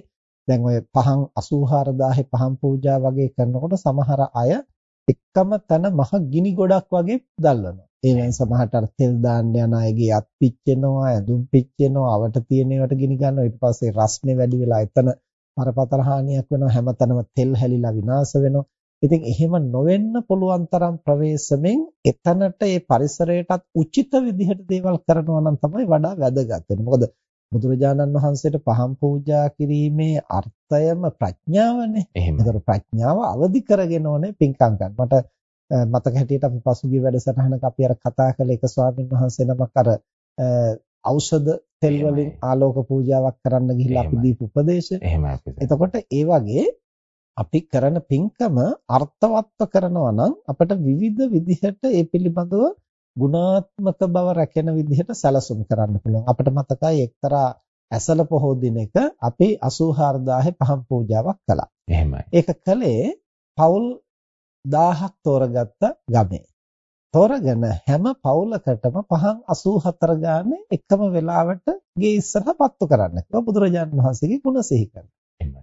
දැන් ඔය පහන් 84000 පහන් පූජා වගේ කරනකොට සමහර අය එකම තන මහ ගිනි ගොඩක් වගේ දැල්වනවා. ඒ වෙන සමහරට අර තෙල් දාන්න යන අයගේ අත් පිච්චෙනවා, ඇඳුම් පිච්චෙනවා, අවට තියෙන ඒවාට ගිනි ගන්නවා. ඊට පස්සේ රස්නේ වැඩි වෙලා එතන බරපතල හානියක් වෙනවා හැමතැනම තෙල් හැලිලා විනාශ වෙනවා. ඉතින් එහෙම නොවෙන්න පුළුවන් තරම් ප්‍රවේශමෙන් එතනට ඒ පරිසරයටත් උචිත විදිහට දේවල් කරනවා නම් තමයි වඩා වැදගත් වෙන්නේ. මොකද බුදුරජාණන් වහන්සේට පහන් පූජා කිරීමේ අර්ථයම ප්‍රඥාවනේ. ඒතර ප්‍රඥාව අවදි කරගෙන ඕනේ පින්කම් ගන්න. මට මතක හැටියට අපි පසුගිය වැඩසටහනක අපි අර කතා කළ එක ස්වාමීන් වහන්සේ නමක් අර ඖෂධ තෙල් වලින් ආලෝක පූජාවක් කරන්න ගිහිල්ලා අපි දීපු උපදේශය. එහෙමයි. එතකොට ඒ වගේ අපි කරන පින්කම අර්ථවත්ව කරනවා නම් අපිට විවිධ විදිහට ඒ පිළිබඳව ගුණාත්මක බව රැකෙන විදිහට සැලසුම් කරන්න පුළුවන්. අපිට මතකයි එක්තරා ඇසල පොහෝ දිනක අපි 84000 පහන් පූජාවක් කළා. එහෙමයි. ඒක කළේ පවුල් 1000ක් තෝරගත්ත ගමේ. තෝරගෙන හැම පවුලකටම පහන් 84 ගානේ එකම වෙලාවට ගේ ඉස්සරහ පත්තු කරන්න කිව්වා බුදුරජාණන් වහන්සේගේ ගුණ සිහි කරලා.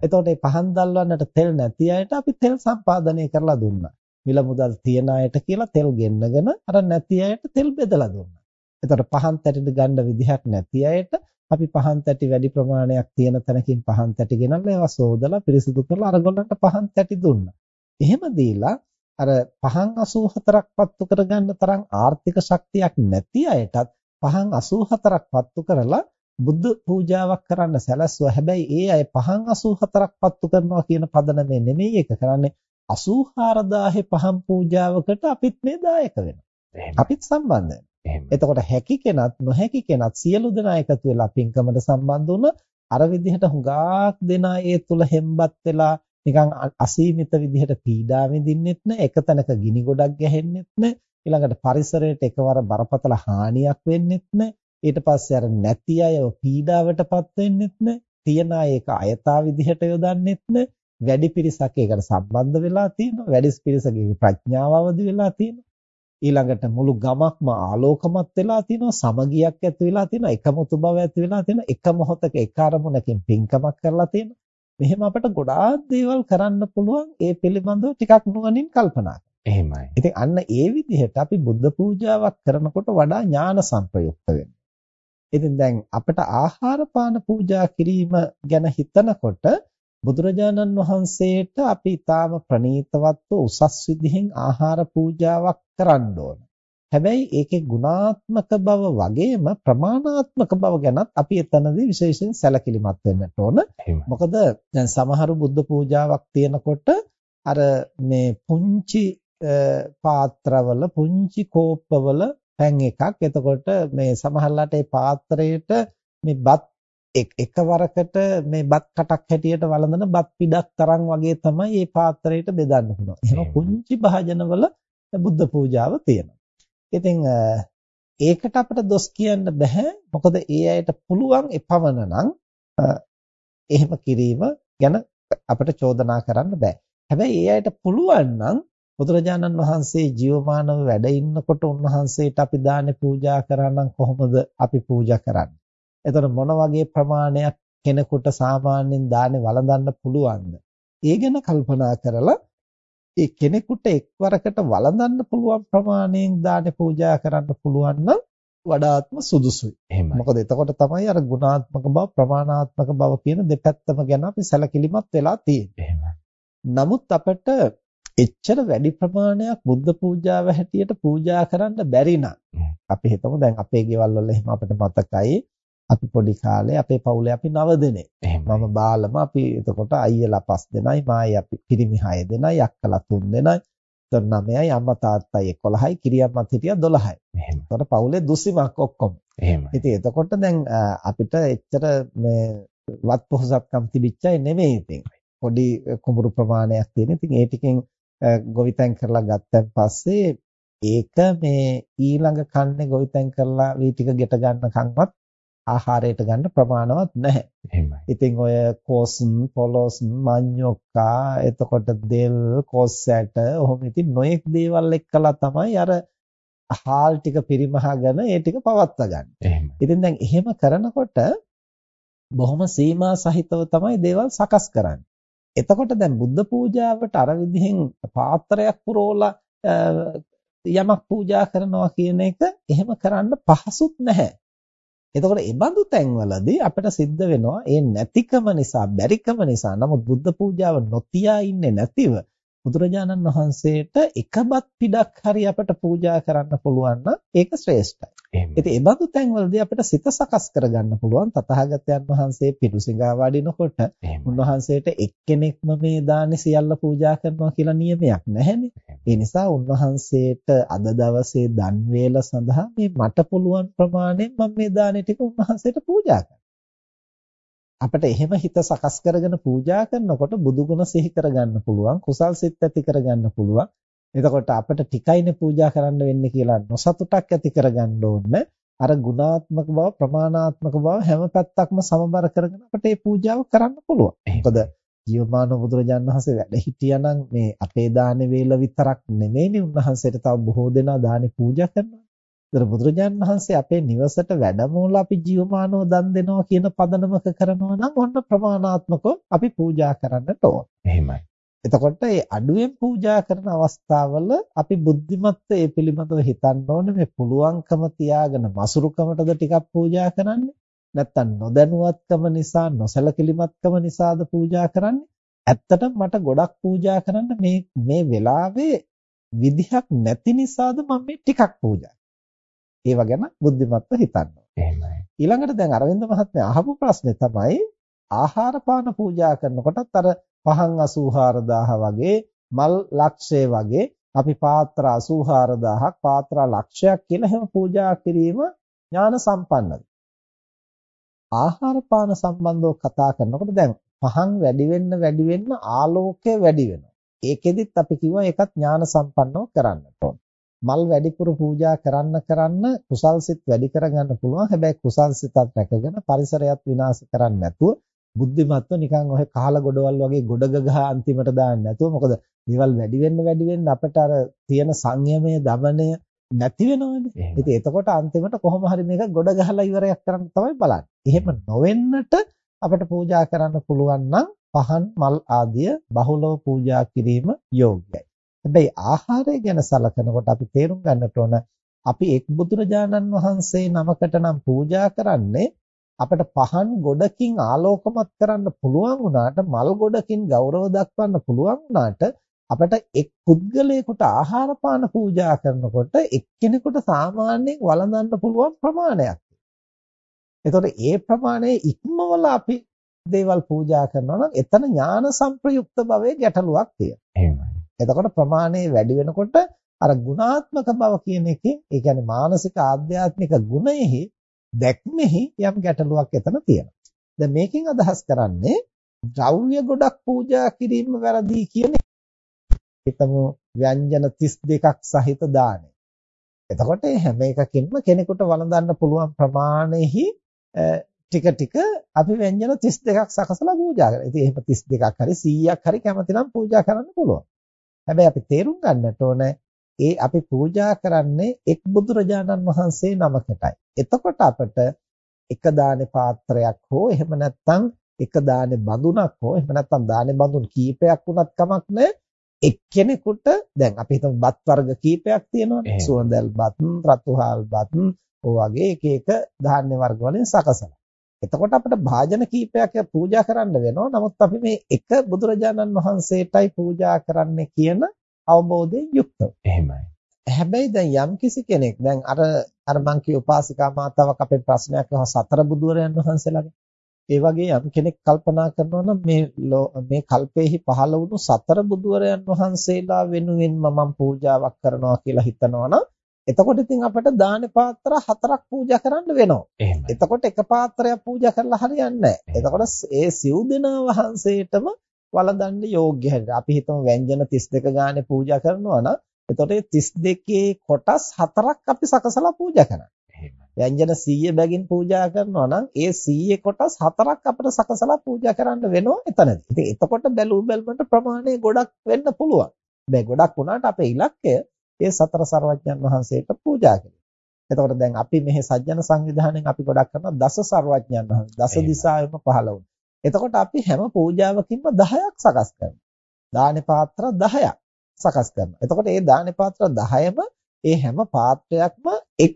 එතකොට මේ පහන් දැල්වන්නට තෙල් නැති අයට අපි තෙල් සම්පාදනය කරලා දුන්නා. මිල මුදල් තියන අයට කියලා තෙල් ගෙන්නගෙන අර නැති අයට තෙල් බෙදලා දුන්නා. එතකොට පහන් තැටිට ගන්න විදිහක් නැති අයට අපි පහන් තැටි වැඩි ප්‍රමාණයක් තියෙන තැනකින් පහන් තැටි ගෙනල්ලා ඒවා සෝදලා පිරිසිදු කරලා අරගොල්ලන්ට පහන් තැටි දුන්නා. එහෙම දීලා අර පහන් 84ක් පත්තු කරගන්න තරම් ආර්ථික ශක්තියක් නැති අයටත් පහන් 84ක් පත්තු කරලා බුද්ධ පූජාවක් කරන්න සැලැස්සුවා. හැබැයි ඒ අය පහන් 84ක් පත්තු කරනවා කියන පදනමේ නෙමෙයි ඒක කරන්නේ 84000 පහන් පූජාවකට අපිත් මේ දායක වෙනවා. අපිත් සම්බන්ධ එතකොට හැකි කෙනත් නොහැකි කෙනත් සියලු දෙනා එකතු වෙලා පින්කමට සම්බන්ධ වුණ අර විදිහට හුඟක් දෙනා ඒ තුල හෙම්බත් වෙලා නිකන් අසීමිත විදිහට පීඩා විඳින්නෙත් නෑ එක තැනක ගිනි ගොඩක් ගැහෙන්නෙත් නෑ ඊළඟට පරිසරයට එකවර බරපතල හානියක් වෙන්නෙත් නෑ ඊට පස්සේ අර නැති අයව පීඩාවටපත් වෙන්නෙත් නෑ තියන අය ඒක අයථා විදිහට යොදන්නෙත් නෑ වැඩි පිරිසක් ඒකට සම්බන්ධ වෙලා තියෙනවා වැඩි පිරිසකගේ ප්‍රඥාව අවදි වෙලා තියෙනවා. ඊළඟට මුළු ගමක්ම ආලෝකමත් වෙලා තියෙනවා සමගියක් ඇති වෙලා තියෙනවා එකමුතු බව ඇති වෙලා තියෙනවා එක මොහොතක එක අරමුණකින් පින්කමක් කරලා තියෙනවා. මෙහෙම අපිට ගොඩාක් දේවල් කරන්න පුළුවන් ඒ පිළිබඳව ටිකක් නුවණින් කල්පනා එහෙමයි. ඉතින් අන්න ඒ විදිහට අපි බුද්ධ පූජාවක් කරනකොට වඩා ඥාන සංප්‍රයුක්ත වෙනවා. ඉතින් දැන් අපිට ආහාර පාන පූජා කිරීම ගැන හිතනකොට බුදුරජාණන් වහන්සේට අපි ඊටාම ප්‍රණීතවත්ව උසස් විදිහෙන් ආහාර පූජාවක් කරන්න ඕන. හැබැයි ඒකේ ගුණාත්මක බව වගේම ප්‍රමාණාත්මක බව ගැනත් අපි එතනදී විශේෂයෙන් සැලකිලිමත් වෙන්නට ඕන. මොකද දැන් සමහරු බුද්ධ පූජාවක් තියෙනකොට අර මේ පුංචි පාත්‍රවල පුංචි කෝප්පවල පැන් එකක්. එතකොට මේ සමහරලාට ඒ පාත්‍රයට මේ බත් එකවරකට මේ බත් කටක් හැටියට වළඳන බත් පිටක් තරම් වගේ තමයි මේ පාත්‍රයට බෙදන්න පුළුවන්. එහෙනම් පුංචි භාජනවල බුද්ධ පූජාව තියෙනවා. ඉතින් ඒකට අපිට දොස් කියන්න බෑ. මොකද ඒ අයට පුළුවන් එපමණ නම් එහෙම කිරීම ගැන අපිට චෝදනා කරන්න බෑ. හැබැයි ඒ අයට පුළුවන් නම් බුදුරජාණන් වහන්සේ ජීවමානව වැඩ ඉන්නකොට උන්වහන්සේට අපි දානේ පූජා කරා නම් කොහොමද අපි පූජා කරන්නේ? එතකොට මොන වගේ ප්‍රමාණයක් කෙනෙකුට සාමාන්‍යයෙන් දානේ වළඳන්න පුළුවන්ද? ඒ ගැන කල්පනා කරලා ඒ කෙනෙකුට එක්වරකට වළඳන්න පුළුවන් ප්‍රමාණයෙන් දානේ පූජා කරන්න පුළුවන් නම් වඩාත්ම සුදුසුයි. එහෙමයි. මොකද එතකොට තමයි අර ගුණාත්මක බව ප්‍රමාණාත්මක බව කියන දෙපැත්තම ගැන අපි සැලකිලිමත් වෙලා තියෙන්නේ. එහෙමයි. නමුත් අපිට එච්චර වැඩි ප්‍රමාණයක් බුද්ධ පූජාව හැටියට පූජා කරන්න බැරි නම් අපි හිතමු දැන් අපේ ගෙවල් වල එහෙම අපිට මතකයි අපි පොඩි කාලේ අපේ පවුලේ අපි 9 දෙනෙක්. මම බාලම අපි එතකොට අයියලා 5 දෙනයි, මායි අපි පිරිමි 6 දෙනයි, අක්කලා 3 දෙනයි. එතකොට 9යි අම්මා තාත්තයි 11යි, කිරියම්මත් හිටියා 12යි. එහෙම. එතකොට පවුලේ දුසිමක් ඔක්කොම. එහෙම. ඉතින් එතකොට දැන් අපිට එච්චර මේ වත් පොහසත්කම් තිබිච්චයි නෙමෙයි ඉතින්. පොඩි කුඹුරු ප්‍රමාණයක් තියෙන. ඉතින් ඒ ටිකෙන් ගොවිතැන් කරලා ගත්තන් පස්සේ ඒක මේ ඊළඟ කන්නේ ගොවිතැන් කරලා වී ටික ගෙට ගන්නකන්වත් ආහාරයට ගන්න ප්‍රමාණවත් නැහැ. එහෙමයි. ඉතින් ඔය කොස්න්, පොලොස්න්, මඤ්ඤොක්කා, එතකොට දෙල්, කොස්සැට, ඔහොම ඉතින් නොයෙක් දේවල් එක්කලා තමයි අර හාල් ටික පරිමහගෙන ඒ ටික පවත්වා ගන්න. එහෙමයි. ඉතින් දැන් එහෙම කරනකොට බොහොම සීමා සහිතව තමයි දේවල් සකස් කරන්නේ. එතකොට දැන් බුද්ධ පූජාවට අර විදිහෙන් පාත්‍රයක් පුරවලා යමක් පූජා කරනවා කියන එක එහෙම කරන්න පහසුත් නැහැ. එතකොට මේ බඳු තැන්වලදී අපිට සිද්ධ වෙනවා ඒ නැතිකම නිසා බැරිකම නිසා නමුත් බුද්ධ පූජාව නොතියා ඉන්නේ නැතිව බුදුරජාණන් වහන්සේට එකබත් පිටක් හරි අපට පූජා කරන්න පුළුවන් නම් ඒක ශ්‍රේෂ්ඨයි. ඉතින් ඒ බඳු තැන්වලදී අපිට සිත සකස් කරගන්න පුළුවන් තථාගතයන් වහන්සේ පිටුසිඟා වඩිනකොට උන්වහන්සේට එක්කෙනෙක්ම මේ දානි සියල්ල පූජා කරනවා කියලා නියමයක් නැහැනේ. ඒ නිසා උන්වහන්සේට අද දවසේ දන් වේල සඳහා මේ මට පුළුවන් ප්‍රමාණයෙන් මම මේ දානි ටික උන්වහන්සේට පූජා කරනවා. අපිට එහෙම හිත සකස් කරගෙන පූජා කරනකොට බුදුගුණ සිහි කරගන්න පුළුවන් කුසල් සිත් ඇති කරගන්න පුළුවන් එතකොට අපිට ටිකයිනේ පූජා කරන්න වෙන්නේ කියලා නොසතුටක් ඇති කරගන්න ඕනේ අර ගුණාත්මක බව ප්‍රමාණාත්මක බව හැම පැත්තක්ම සමබර කරගෙන අපිට මේ පූජාව කරන්න පුළුවන් මොකද ජීවමාන බුදුරජාණන් වහන්සේ වැඩ හිටියානම් මේ අපේ දාන වේල විතරක් නෙමෙයිනේ උන්වහන්සේට තව බොහෝ දෙනා දානි පූජා කරනවා ඒතර බුදුරජාණන් වහන්සේ අපේ නිවසට වැඩමවලා අපි ජීවමානව දන් දෙනවා කියන පදනමක කරනවා නම් ඔන්න ප්‍රමාණාත්මකව අපි පූජා කරන්නට ඕන. එහෙමයි. එතකොට මේ අඩුවෙන් පූජා කරන අවස්ථාවල අපි බුද්ධිමත්ව ඒ පිළිබඳව හිතන්න ඕනේ මේ පුළුවන්කම තියාගෙන මසුරුකමටද ටිකක් පූජා කරන්නේ නැත්තම් නොදැනුවත්කම නිසා නොසලකිලිමත්කම නිසාද පූජා කරන්නේ ඇත්තටම මට ගොඩක් පූජා කරන්න මේ මේ වෙලාවේ විදිහක් නැති නිසාද මම මේ ටිකක් පූජා ඒව ගැන බුද්ධිමත්ව හිතන්න. එහෙමයි. ඊළඟට දැන් අරවින්ද මහත්මයා අහපු ප්‍රශ්නේ තමයි ආහාර පාන පූජා කරනකොටත් අර පහන් 84000 වගේ මල් ලක්ෂය වගේ අපි පාත්‍ර 84000ක් පාත්‍ර ලක්ෂයක් කියලා හැම පූජා කිරීම ඥාන සම්පන්නද. ආහාර පාන සම්බන්ධව කතා කරනකොට දැන් පහන් වැඩි වෙන්න වැඩි වෙන්න ආලෝකය වැඩි වෙනවා. ඒකෙදිත් අපි කිව්වා ඒකත් ඥාන සම්පන්නව කරන්නට ඕන. මල් වැඩිපුර පූජා කරන්න කරන්න කුසල් සිත් වැඩි කරගන්න පුළුවන්. හැබැයි කුසල් සිතත් රැකගෙන පරිසරයත් විනාශ කරන්නේ නැතුව බුද්ධිමත්ව නිකන් ඔය කහල ගොඩවල් වගේ ගොඩග ගහ අන්තිමට දාන්න නැතුව මොකද දේවල් වැඩි වෙන්න වැඩි වෙන්න අපිට අර තියෙන සංයමය දමනය නැති වෙනවනේ. ඉතින් එතකොට අන්තිමට කොහොම හරි මේක ගොඩ ගහලා ඉවරයක් කරන්න තමයි බලන්නේ. එහෙම නොවෙන්නට අපිට පූජා කරන්න පුළුවන් නම් පහන් මල් ආදිය බහුලව පූජා කිරීම යෝග්‍යයි. හැබැයි ආහාරය ගැන සලකනකොට අපි තේරුම් ගන්නට ඕන අපි එක් බුදුරජාණන් වහන්සේ නමකට නම් පූජා කරන්නේ අපිට පහන් ගොඩකින් ආලෝකමත් කරන්න පුළුවන් වුණාට මල් ගොඩකින් ගෞරව දක්වන්න පුළුවන් වුණාට අපිට එක් පුද්ගලයෙකුට ආහාර පාන පූජා කරනකොට එක්කෙනෙකුට සාමාන්‍යයෙන් වළඳන්න පුළුවන් ප්‍රමාණයක්. එතකොට ඒ ප්‍රමාණය ඉක්මවලා අපි දේවල් පූජා කරනවා නම් එතන ඥාන සංප්‍රයුක්ත භවයේ ගැටලුවක් තියෙනවා. එහෙමයි. එතකොට ප්‍රමාණය වැඩි වෙනකොට අර ගුණාත්මක බව කියන එකේ ඒ කියන්නේ මානසික ආධ්‍යාත්මික ගුණෙහි දැක්මෙහි යම් ගැටලුවක් එතන තියෙනවා. දැන් මේකෙන් අදහස් කරන්නේ ද්‍රව්‍ය ගොඩක් පූජා කිරීම වැරදි කියන හිතමු ව්‍යංජන 32ක් සහිත දානය. එතකොට හැම එකකින්ම කෙනෙකුට වළඳන්න පුළුවන් ප්‍රමාණෙහි ටික ටික අපි ව්‍යංජන 32ක් සකසලා පූජා කරනවා. ඉතින් එහෙම 32ක් හරි 100ක් හරි කැමති නම් පූජා කරන්න පුළුවන්. හැබැයි අපි තේරුම් ගන්නට ඕන ඒ අපි පූජා කරන්නේ එක් බුදුරජාණන් වහන්සේ නමකටයි. එතකොට අපිට එක දානේ පාත්‍රයක් හෝ එහෙම නැත්නම් එක දානේ බඳුනක් හෝ එහෙම නැත්නම් දානේ බඳුන් කීපයක් වුණත් කමක් නැහැ. එක්කෙනෙකුට දැන් අපි හිතමු බත් වර්ග කීපයක් තියෙනවානේ. සුවඳල් බත්, රතුහාල් බත්, ඔය වගේ එක එක ධාන්‍ය වර්ග වලින් සකසලා. එතකොට අපිට භාජන කීපයක් පූජා කරන්න වෙනවා. නමුත් අපි මේ එක බුදුරජාණන් වහන්සේටයි පූජා කරන්න කියන අවබෝධයෙන් යුක්තව. එහෙමයි. හැබැයි දැන් යම්කිසි කෙනෙක් දැන් අර අර මං කිය උපාසිකා මාතාවක් අපේ ප්‍රශ්නයක් අහන සතර බුදුරයන් වහන්සේලාගේ ඒ වගේ යම් කෙනෙක් කල්පනා කරනවා නම් මේ මේ කල්පේහි පහළ වුණු සතර බුදුරයන් වහන්සේලා වෙනුවෙන්ම මම පූජාවක් කරනවා කියලා හිතනවා නම් එතකොට ඉතින් අපිට දාන පාත්‍ර හතරක් පූජා කරන්න වෙනවා. එතකොට එක පාත්‍රයක් පූජා කරලා හරියන්නේ නැහැ. එතකොට ඒ සිව් දෙනා වහන්සේටම වළඳන්න යෝග්‍ය හැටියට අපි හිතමු ව්‍යංජන 32 ගානේ පූජා කරනවා නම් එතකොට 32 කොටස් හතරක් අපි සකසලා පූජා කරනවා. ව්‍යංජන 100 බැගින් පූජා කරනවා නම් ඒ 100 කොටස් හතරක් අපිට සකසලා පූජා කරන්න වෙනවා එතනදී. ඉතින් එතකොට බැලූ බැලමට ප්‍රමාණය ගොඩක් වෙන්න පුළුවන්. හැබැයි ගොඩක් වුණාට අපේ ඉලක්කය ඒ සතර සර්වඥන් වහන්සේට පූජා කිරීම. එතකොට දැන් අපි මෙහි සජ්ජන සංවිධානයෙන් අපි ගොඩක් කරනවා දස සර්වඥන් වහන්සේ. දස දිසාවෙම පහළ වුණා. එතකොට අපි හැම පූජාවකින්ම 10ක් සකස් කරනවා. දානේ පාත්‍ර 10ක් සකස් කරනවා. එතකොට මේ දානේ පාත්‍ර 10ම ඒ හැම පාත්‍රයක්ම එක්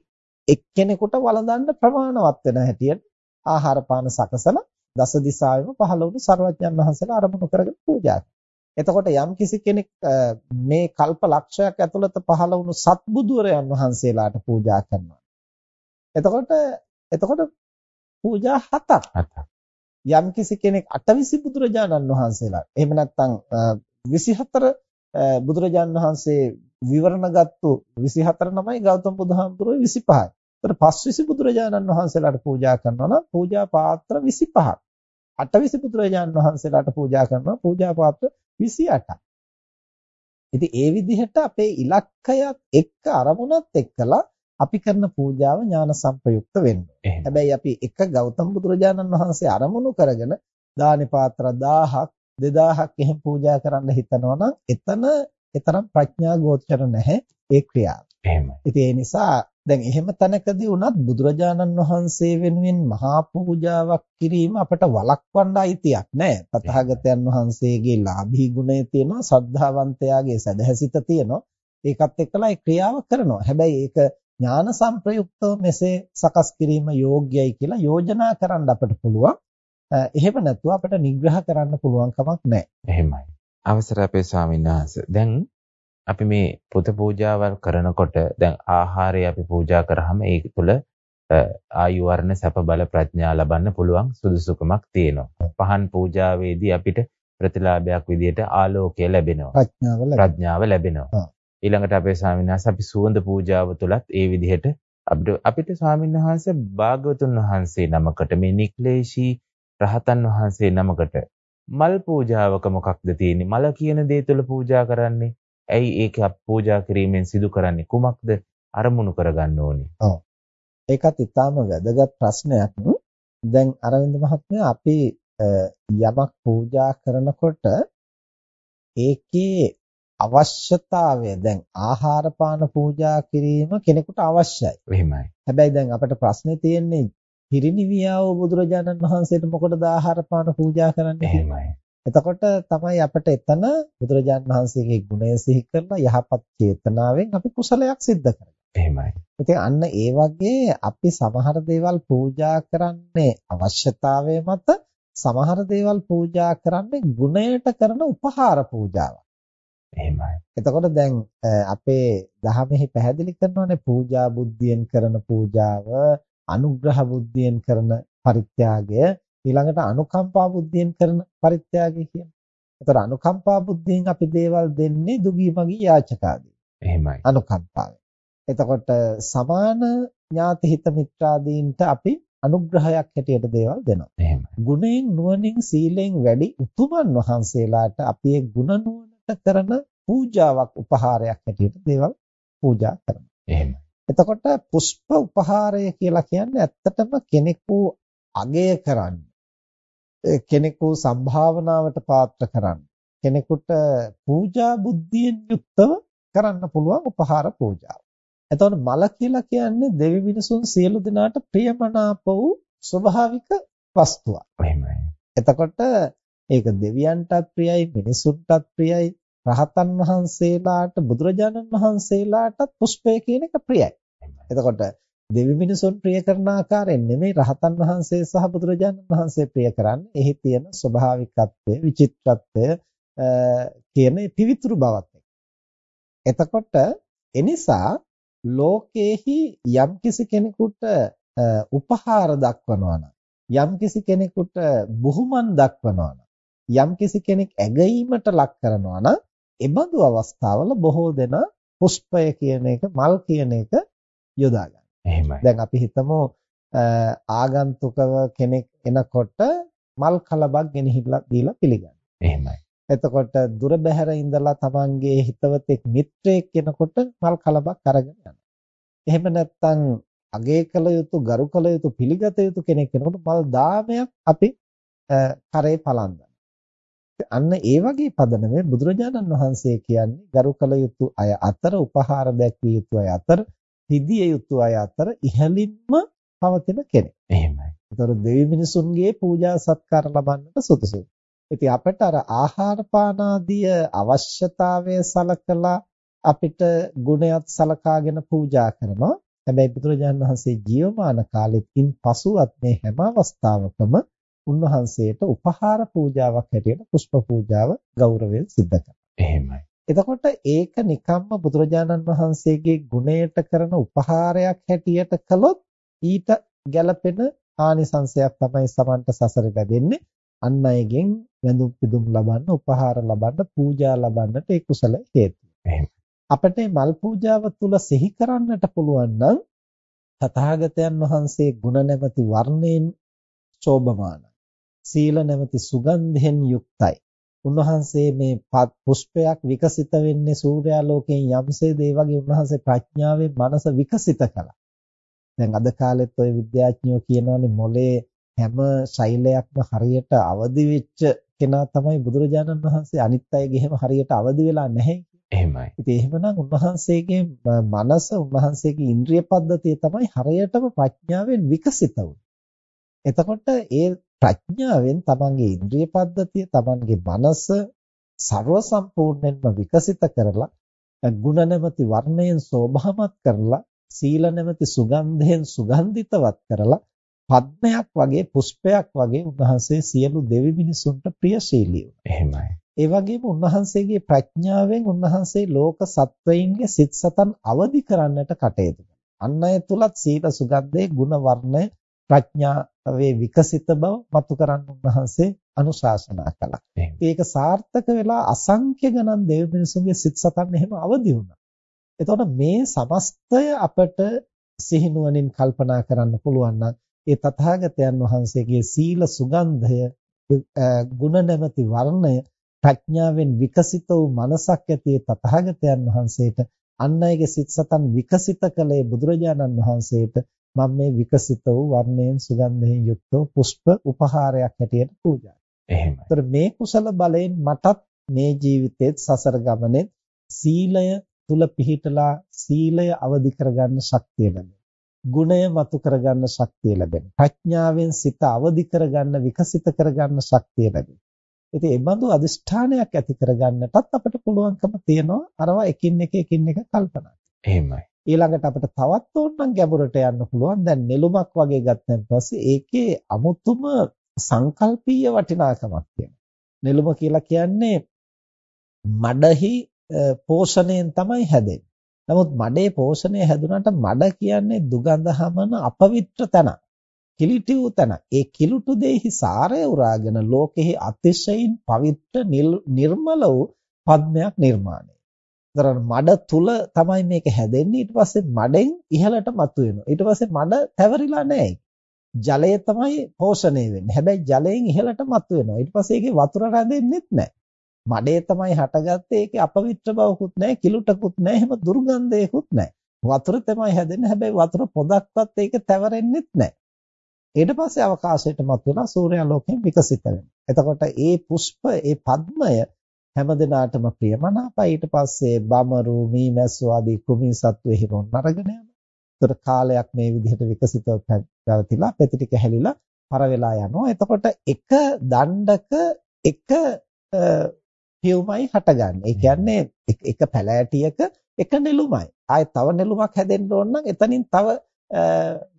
එක්කෙනෙකුට වළඳන්න ප්‍රමාණවත් වෙන හැටියට ආහාර පාන සකසලා දස දිසාවෙම පහළ වුණු සර්වඥන් වහන්සේලා ආරම්භ කරගෙන පූජා එතකොට යම් කිසි කෙනෙක් මේ කල්ප ලක්ෂයක් ඇතුළත පහළ වුණු සත්බුදුරයන් වහන්සේලාට පූජා කරනවා. එතකොට එතකොට පූජා හතක්. හතක්. යම් කිසි කෙනෙක් අටවිසි බුදුරජාණන් වහන්සේලා එහෙම නැත්නම් 24 බුදුරජාණන් වහන්සේ විවරණගත්තු 24 නමයි ගෞතම බුදුහාමුදුරුවෝ 25යි. ඒතර පස්විසි බුදුරජාණන් වහන්සේලාට පූජා කරනවා නම් පූජා පාත්‍ර 25ක්. අටවිසි බුදුරජාණන් වහන්සේලාට පූජා කරනවා පූජා පාත්‍ර 28ක්. ඉතින් ඒ විදිහට අපේ ඉලක්කයත් එක්ක අරමුණත් එක්කලා අපි කරන පූජාව ඥාන සංප්‍රයුක්ත වෙන්නේ. හැබැයි අපි එක ගෞතම බුදුරජාණන් වහන්සේ අරමුණු කරගෙන දානි පාත්‍ර 1000ක් 2000ක් එහෙම පූජා කරන්න හිතනවා නම් එතන ඒතරම් ප්‍රඥා ගෝචර නැහැ ඒ ක්‍රියාව. එහෙමයි. ඉතින් ඒ නිසා දැන් එහෙම තැනකදී වුණත් බුදුරජාණන් වහන්සේ වෙනුවෙන් මහා පූජාවක් කිරීම අපට වළක්වන්න අයිතියක් නැහැ. තථාගතයන් වහන්සේගේ ලාභී ගුණය තියෙනවා, සද්ධාවන්තයාගේ සදහසිත තියෙනවා. ඒකත් එක්කලා ඒ ක්‍රියාව කරනවා. හැබැයි ඒක ඥාන සංප්‍රයුක්තව මෙසේ සකස් කිරීම යෝග්‍යයි කියලා යෝජනා කරන්න අපට පුළුවන්. එහෙම නැතුව අපිට නිග්‍රහ කරන්න පුළුවන් කමක් නැහැ. එහෙමයි. අවසර අපේ ස්වාමීන් වහන්සේ. දැන් අපි මේ පුත පූජාවල් කරනකොට දැන් ආහාරය අපි පූජා කරාම ඒක තුළ ආයු වර්ණ සැප බල ප්‍රඥා ලබන්න පුළුවන් සුදුසුකමක් තියෙනවා. පහන් පූජාවේදී අපිට ප්‍රතිලාභයක් විදියට ආලෝකය ලැබෙනවා. ප්‍රඥාව ලැබෙනවා. ඊළඟට අපේ ස්වාමීන් වහන්සේ අපි සුවඳ පූජාව තුලත් ඒ විදිහට අපිට අපිට ස්වාමීන් වහන්සේ භාගවතුන් වහන්සේ නමකට මේ නික්ලේශී රහතන් වහන්සේ නමකට මල් පූජාවක මොකක්ද තියෙන්නේ? මල කියන දේ තුළ පූජා කරන්නේ. ඇයි ඒක පූජා කිරීමෙන් සිදු කරන්නේ කුමක්ද? අරමුණු කරගන්න ඕනේ. ඔව්. ඒකත් ඊටාම වැදගත් ප්‍රශ්නයක්. දැන් අරවින්ද මහත්මයා අපි යමක් පූජා කරනකොට ඒකේ අවශ්‍යතාවය දැන් ආහාර පාන පූජා කිරීම කෙනෙකුට අවශ්‍යයි. එහෙමයි. හැබැයි දැන් අපිට ප්‍රශ්නේ තියෙන්නේ පිරිනිවියාව බුදුරජාණන් වහන්සේට මොකටද ආහාර පාන පූජා කරන්නේ එහෙමයි. එතකොට තමයි අපිට එතන බුදුරජාණන් වහන්සේගේ ගුණය සිහි කරලා යහපත් චේතනාවෙන් අපි කුසලයක් සිද්ධ කරගන්නවා. එහෙමයි. ඉතින් අන්න ඒ වගේ අපි සමහර දේවල් පූජා කරන්නේ අවශ්‍යතාවය මත සමහර දේවල් පූජා කරන්නේ ගුණයට කරන උපහාර පූජාවක්. එහෙමයි. එතකොට දැන් අපේ දහමෙහි පැහැදිලි කරනවානේ පූජා බුද්ධියෙන් කරන පූජාව, අනුග්‍රහ බුද්ධියෙන් කරන පරිත්‍යාගය, ඊළඟට අනුකම්පා බුද්ධියෙන් කරන පරිත්‍යාගය කියන. එතකොට අනුකම්පා බුද්ධියෙන් අපි දේවල් දෙන්නේ දුගී මගී යාචකාදී. එහෙමයි. අනුකම්පාවෙන්. එතකොට සමාන ඥාති හිත මිත්‍රාදීන්ට අපි අනුග්‍රහයක් හැටියට දේවල් දෙනවා. එහෙමයි. ගුණයෙන් නුවණින් සීලෙන් වැඩි උතුමන් වහන්සේලාට අපි ඒ ගුණ නුවණට කරන පූජාවක් උපහාරයක් හැටියට දේවල් පූජා කරනවා. එහෙමයි. එතකොට පුෂ්ප උපහාරය කියලා කියන්නේ ඇත්තටම කෙනෙකු අගය කරන්න. කෙනෙකු සම්භාවනාවට පාත්‍ර කරන්න. කෙනෙකුට පූජා බුද්ධියෙන් යුක්තව කරන්න පුළුවන් උපහාර පූජාව. එතකොට මල කියලා කියන්නේ දෙවි මිනිසුන් සියලු දෙනාට ප්‍රියමනාප වූ ස්වභාවික වස්තුවක්. එහෙමයි. එතකොට ඒක දෙවියන්ටත් ප්‍රියයි මිනිසුන්ටත් ප්‍රියයි රහතන් වහන්සේලාට බුදුරජාණන් වහන්සේලාටත් පුෂ්පය කියන එක ප්‍රියයි. එතකොට දෙවි මිනිසුන් ප්‍රිය කරන ආකාරයෙන් නෙමෙයි රහතන් වහන්සේ සහ බුදුරජාණන් වහන්සේ ප්‍රිය කරන්නේ. එහි තියෙන ස්වභාවිකත්වය, විචිත්‍රත්වය කියන පිවිතුරු බවත් එතකොට එනිසා ලෝකේහි යම්කිසි කෙනෙකුට උපහාර දක්වනවා නම් යම්කිසි කෙනෙකුට බුහුමන් දක්වනවා නම් යම්කිසි කෙනෙක් ඇගීමට ලක් කරනවා නම් එබඳු අවස්ථාවල බොහෝ දෙනා පුෂ්පය කියන එක මල් කියන එක යොදා ගන්නවා. එහෙමයි. දැන් අපි හිතමු ආගන්තුකව කෙනෙක් එනකොට මල් කලබක් ගෙනහිලා දීලා පිළිගන්න. එහෙමයි. එතකොට දුර බැහැර ඉඳලා තමන්ගේ හිතවතෙක් මිත්‍රයෙක් කෙනකොට මල් කලබක් අරගෙන යනවා. එහෙම නැත්නම් අගය කළ යුතු ගරු කළ යුතු පිළිගත යුතු කෙනෙක් කෙනකොට මල් දාමයක් අපි කරේ පලන්දන. අන්න ඒ වගේ පදනමේ බුදුරජාණන් වහන්සේ කියන්නේ ගරු කළ යුතු අය අතර උපහාර දැක්විය යුතු අය අතර පිදිය යුතු අය අතර ඉහළින්ම පවතින කෙනෙක්. එහෙමයි. ඒතර දෙවි මිනිසුන්ගේ පූජා සත්කාර ලබන්නට සුදුසුයි. ඉතින් අපිට අර ආහාර පාන ආදී අවශ්‍යතාවය සලකලා අපිට ගුණයක් සලකාගෙන පූජා කරනවා. හැබැයි බුදුරජාණන් වහන්සේ ජීවමාන කාලෙකින් පසුවත් මේ හැම අවස්ථාවකම උන්වහන්සේට උපහාර පූජාවක් හැටියට පුෂ්ප පූජාව ගෞරවයෙන් සිද්ධ කරනවා. එහෙමයි. එතකොට ඒක නිකම්ම බුදුරජාණන් වහන්සේගේ ගුණයට කරන උපහාරයක් හැටියට කළොත් ඊට ගැළපෙන ආනිසංශයක් තමයි Samanta සසර ලැබෙන්නේ. අන් අයගෙන් වැඳුම් පිදුම් ලබන්න, උපහාර ලබන්න, පූජා ලබන්නට ඒ කුසල හේතුව. අපිට මල් පූජාව තුල සිහි කරන්නට පුළුවන් නම් තථාගතයන් වහන්සේ ගුණ නැමැති වර්ණයෙන් ශෝභමානයි. සීල නැමැති සුගන්ධයෙන් යුක්තයි. උන්වහන්සේ මේ පුෂ්පයක් විකසිත වෙන්නේ සූර්යාලෝකයෙන් යම්සේද ඒ වගේ උන්වහන්සේ ප්‍රඥාවෙන් මනස විකසිත කළා. දැන් අද කාලෙත් ওই විද්‍යාඥයෝ කියනවානේ මොලේ හැම ශෛලයක්ම හරියට අවදි වෙච්ච කෙනා තමයි බුදුරජාණන් වහන්සේ අනිත් අයගේ එහෙම හරියට අවදි වෙලා නැහැ එහෙමයි. ඉතින් එහෙමනම් උන්වහන්සේගේ මනස උන්වහන්සේගේ ඉන්ද්‍රිය පද්ධතිය තමයි හරියටම ප්‍රඥාවෙන් විකසිත එතකොට ඒ ප්‍රඥාවෙන් තමන්ගේ ඉන්ද්‍රිය පද්ධතිය තමන්ගේ මනස ਸਰව සම්පූර්ණයෙන්ම විකසිත කරලා ගුණ නැමැති වර්ණයෙන් සෝභාමත් කරලා සීල නැමැති සුගන්ධයෙන් සුගන්ධිතවත් කරලා පද්මයක් වගේ පුෂ්පයක් වගේ උන්වහන්සේ සියලු දෙවි මිනිසුන්ට ප්‍රියශීලී වුණා. එහෙමයි. ඒ වගේම උන්වහන්සේගේ ප්‍රඥාවෙන් උන්වහන්සේ ලෝක සත්වයින්ගේ සිත් සතන් අවදි කරන්නට කටයුතු කළා. අන් අය තුලත් සීල සුගන්ධයේ ගුණ වර්ණය ප්‍රඥාවේ විකසිත බව මතු කරන්න උන්වහන්සේ අනුශාසනා කළා. ඒක සාර්ථක වෙලා අසංඛ්‍ය ගණන් දෙවි මිනිසුන්ගේ සිත් සතන් එහෙම අවදි වුණා. එතකොට මේ සමස්තය අපට සිහිනුවණින් කල්පනා කරන්න පුළුවන් නම් ඒ තථාගතයන් වහන්සේගේ සීල සුගන්ධය ගුණ නැමැති වර්ණය ප්‍රඥාවෙන් විකසිත වූ මනසක් ඇති තථාගතයන් වහන්සේට අන් අයගේ සිත් සතන් විකසිත කළේ බුදුරජාණන් වහන්සේට මම මේ විකසිත වූ වර්ණයෙන් සුගන්ධයෙන් යුක්ත පුෂ්ප උපහාරයක් හැටියට පූජා එහෙමයි. ඒතර මේ කුසල බලයෙන් මටත් මේ ජීවිතේත් සසර ගමනේ සීලය තුල පිහිටලා සීලය අවදි කරගන්න ශක්තිය ලැබෙනවා. ගුණය මතු කරගන්න ශක්තිය ලැබෙනවා. ප්‍රඥාවෙන් සිත අවදි කරගන්න විකසිත කරගන්න ශක්තිය ලැබෙනවා. ඉතින් මේ බඳු අදිෂ්ඨානයක් ඇති කරගන්නටත් අපිට පුළුවන්කම තියෙනවා අරවා එකින් එක එකින් එක කල්පනා. එහෙමයි. ඊළඟට අපිට තවත් ඕනනම් ගැඹුරට යන්න පුළුවන්. දැන් නෙළුමක් වගේ ගත්තන් පස්සේ ඒකේ අමුතුම සංකල්පීය වටිනාකමක් තියෙනවා. නෙළුම කියලා කියන්නේ මඩහි පෝෂණයෙන් තමයි හැදෙන්නේ. නමුත් මඩේ පෝෂණය හැදුනට මඩ කියන්නේ දුගඳ හමන අපවිත්‍ර තැන. කිලිටි වූ තැන. ඒ කිලුටු දෙහි සාරය උරාගෙන ලෝකෙහි අතිශයින් පවිත්‍ර නිර්මල වූ පද්මයක් නිර්මාණය. දරන මඩ තුල තමයි මේක හැදෙන්නේ. ඊට පස්සේ මඩෙන් ඉහළට මතුවෙනවා ඊට පස්සේ මඩ තැවරිලා නැහැ. ජලය තමයි පෝෂණය වෙන්නේ. හැබැයි ජලයෙන් ඉහළට මතුවෙනවා ඊට පස්සේ ඒකේ වතුර රැඳෙන්නෙත් නැහැ. මඩේ තමයි හටගත්තේ. ඒකේ අපවිත්‍ර බවකුත් නැහැ. කිලුටකුත් නැහැ. එහෙම දුර්ගන්ධයකුත් නැහැ. වතුර තමයි හැදෙන්නේ. හැබැයි වතුර පොදක්වත් ඒක තැවරෙන්නෙත් නැහැ. ඊට පස්සේ අවකාශයට මතුවලා සූර්යාලෝකයෙන් විකසිත වෙනවා. එතකොට ඒ පුෂ්ප ඒ පද්මය හැම දිනාටම ප්‍රියමනාපයි ඊට පස්සේ බමරු මීමැස්සෝ ආදී කුමී සත්තු එහි රොන් අරගෙන යනවා. ඒතර කාලයක් මේ විදිහට විකසිතව පැවතිලා පෙති ටික හැලිලා පර වෙලා යනවා. එතකොට එක දණ්ඩක එක පියුමයි හටගන්නේ. ඒ කියන්නේ එක පැලෑටියක එක නෙළුමයි. ආයේ තව නෙළුමක් හැදෙන්න ඕන නම් එතනින් තව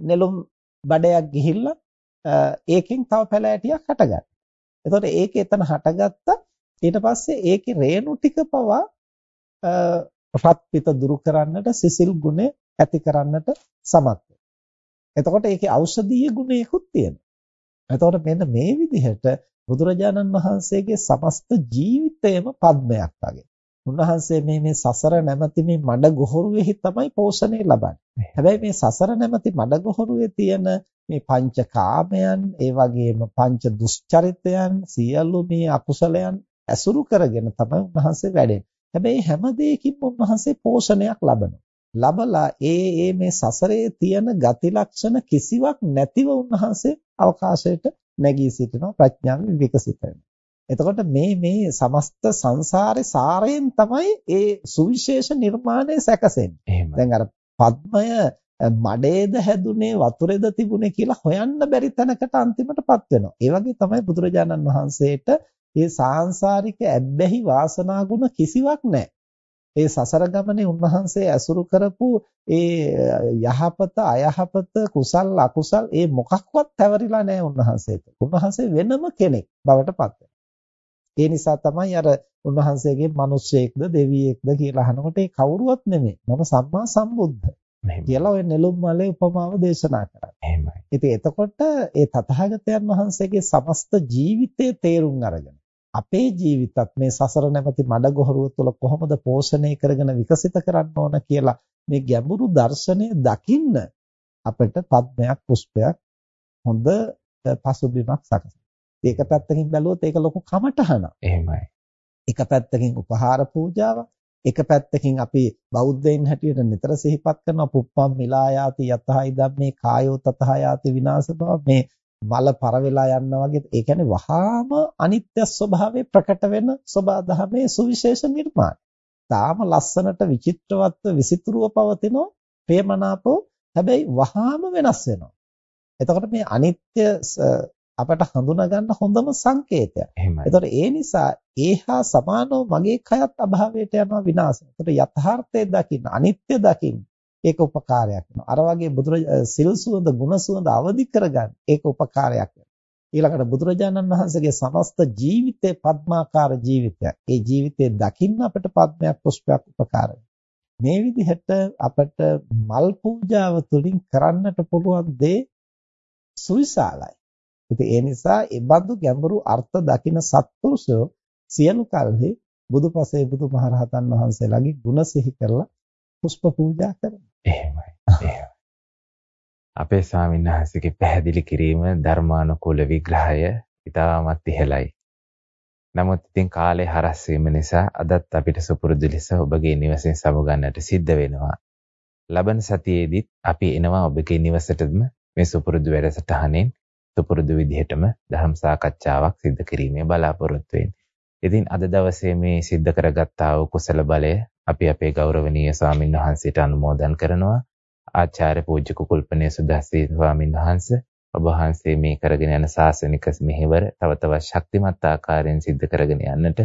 නෙළුම් බඩයක් ගිහිල්ලා ඒකෙන් තව පැලෑටියක් හටගන්නවා. එතකොට ඒක එතන හටගත්තා ඊට පස්සේ ඒකේ රේණු ටික පවා රත් පිත දුරු කරන්නට සිසිල් ගුණ ඇති කරන්නට සමත් එතකොට ඒකේ ඖෂධීය ගුණයකුත් තියෙනවා. එතකොට මෙන්න මේ විදිහට බුදුරජාණන් වහන්සේගේ සමස්ත ජීවිතයම පද්මයක් වගේ. උන්වහන්සේ මේ මේ සසර නැමැති මේ මඩ ගොහරුවේහි තමයි පෝෂණය ලබන්නේ. හැබැයි මේ සසර නැමැති මඩ ගොහරුවේ තියෙන මේ පංච කාමයන්, ඒ වගේම පංච දුස්චරිතයන්, සියලු මේ අකුසලයන් ඇසුරු කරගෙන තමයි උන්වහන්සේ වැඩෙන්නේ. හැබැයි හැම දෙයකින්ම උන්වහන්සේ පෝෂණයක් ලබනවා. ලබලා ඒ ඒ මේ සසරේ තියෙන ගති ලක්ෂණ කිසිවක් නැතිව උන්වහන්සේ අවකාශයට නැගී සිටිනවා ප්‍රඥාව විකසිත එතකොට මේ මේ සමස්ත සංසාරේ සාරයෙන් තමයි ඒ සුවිශේෂ නිර්මාණය සැකසෙන්නේ. දැන් අර පద్මය මඩේද හැදුනේ වතුරේද තිබුණේ කියලා හොයන්න බැරි තැනකට අන්තිමටපත් වෙනවා. ඒ වගේ තමයි බුදුරජාණන් වහන්සේට මේ සාංශාරික ඇබ්බැහි වාසනා ගුණ කිසිවක් නැහැ. ඒ සසර ගමනේ උන්වහන්සේ ඇසුරු කරපු ඒ යහපත අයහපත කුසල් අකුසල් ඒ මොකක්වත් පැවරිලා නැහැ උන්වහන්සේට. උන්වහන්සේ වෙනම කෙනෙක් බවට පත් ඒ නිසා තමයි අර උන්වහන්සේගේ මිනිස්සෙක්ද දෙවියෙක්ද කියලා අහනකොට ඒ කවුරුවත් නෙමෙයි. මම සම්මා සම්බුද්ධ. කියලා ඔය නෙළුම් මලේ උපමාව දේශනා කරා. එහෙමයි. ඉතින් එතකොට ඒ තථාගතයන් වහන්සේගේ සමස්ත ජීවිතයේ තේරුම් අරගෙන අපේ ජීවිතත් මේ සසර නැමැති මඩගොහරුව තුළ කොහොමද පෝෂණය කරගෙන විකසිත කරන්න ඕන කියලා මේ ගැඹුරු දර්ශනය දකින්න අපිට පද්මයක් පුෂ්පයක් හොඳ පසුබිමක් සකසනවා. ඒක පැත්තකින් බැලුවොත් ඒක ලොකු කමටහනක්. එහෙමයි. එක පැත්තකින් උපහාර පූජාවක් එක පැත්තකින් අපි බෞද්ධයින් හැටියට නිතර සිහිපත් කරන පුප්පම් මිලායාති යතහයි ධම්මේ කායෝ තතහයාති විනාශ බව මේ මල පර වෙලා යනවා වගේ ඒ කියන්නේ වහාම අනිත්‍ය ස්වභාවය ප්‍රකට වෙන සබදාමේ සුවිශේෂ නිර්මාණ. තාම ලස්සනට විචිත්‍රවත්ව විසිතුරුව පවතිනවා ප්‍රේමනාපෝ හැබැයි වහාම වෙනස් වෙනවා. එතකොට මේ අනිත්‍ය අපට හඳුනා ගන්න හොඳම සංකේතයක්. එතකොට ඒ නිසා ඒහා සමානව මගේ කයත් අභාවයට යනවා විනාශය. එතකොට යථාර්ථය දකින්න අනිත්‍ය දකින්න ඒක උපකාරයක් වෙනවා. අර වගේ බුදුර සිල් සුවඳ ගුණ සුවඳ අවදි කරගන්න ඒක උපකාරයක් වෙනවා. ඊළඟට බුදුරජාණන් වහන්සේගේ සමස්ත ජීවිතේ පద్මාකාර ජීවිතයක්. ඒ ජීවිතේ දකින්න අපිට පද්මයක් පුෂ්පයක් උපකාර මේ විදිහට අපිට මල් පූජාව තුළින් කරන්නට පුළුවන් දේ සුවිශාලයි. ඉතින් ඒ නිසා ඒ බඳු ගැඹුරු අර්ථ දකින සත්පුරුෂයෝ සියලු කල්හි බුදුපසේ බුදුමහරහතන් වහන්සේලාගේ ගුණ සිහි කරලා පුෂ්ප පූජා කරනවා. එහෙමයි. එහෙමයි. අපේ ස්වාමීන් වහන්සේගේ පැහැදිලි කිරීම ධර්මානුකූල විග්‍රහය ඉතාමත් ඉහළයි. නමුත් ඉතින් කාලේ හරස් වීම නිසා අදත් අපිට සුපුරුදු ලෙස ඔබගේ නිවසෙන් සමුගන්නට සිද්ධ වෙනවා. ලබන සතියේදීත් අපි එනවා ඔබගේ නිවසටම මේ සුපුරුදු වැඩසටහනෙන් සුපුරුදු විදිහටම ධර්ම සාකච්ඡාවක් සිදු කිරීමේ බලාපොරොත්තු වෙන්නේ. ඉතින් අද දවසේ මේ සිද්ධ කරගත්තා වූ කුසල බලය අපි අපේ ගෞරවනීය ස්වාමින් වහන්සේට අනුමෝදන් කරනවා. ආචාර්ය පූජ්‍ය කුකුල්පනේ සුදස්සී ස්වාමින් වහන්සේ ඔබ වහන්සේ මේ කරගෙන යන ශාසනික මෙහෙවර තව තවත් ශක්තිමත් ආකාරයෙන් සිද්ධ කරගෙන යන්නට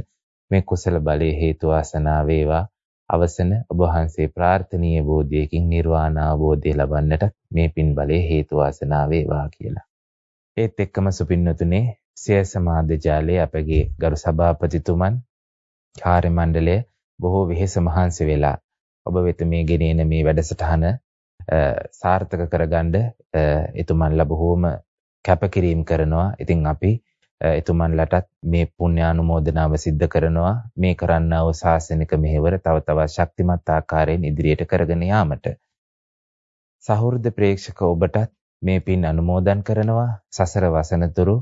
මේ කුසල බලයේ හේතු වාසනා වේවා. අවසන ඔබ වහන්සේ ප්‍රාර්ථනීය බෝධියකින් නිර්වාණ අවබෝධය ලබන්නට මේ පින් බලයේ හේතු වාසනා වේවා කියලා. ඒත් එක්කම සුපින්නතුනේ සිය සමාද ජාලයේ අපගේ ගරු සභාපතිතුමන් කාර්ය මණ්ඩලය බොහෝ වෙහෙස මහන්සි වෙලා ඔබ වෙත මේ ගෙනෙන මේ වැඩසටහන සාර්ථක කරගන්න එතුමන්ලා බොහෝම කැපකිරීම කරනවා. ඉතින් අපි එතුමන්ලටත් මේ පුණ්‍යානුමෝදනාව සිද්ධ කරනවා මේ කරන්නා වූ ශාසනික මෙහෙවර තව තවත් ශක්තිමත් ආකාරයෙන් ඉදිරියට කරගෙන යාමට. සහෘද ප්‍රේක්ෂක ඔබටත් මේ පින් අනුමෝදන් කරනවා සසර වසනතුරු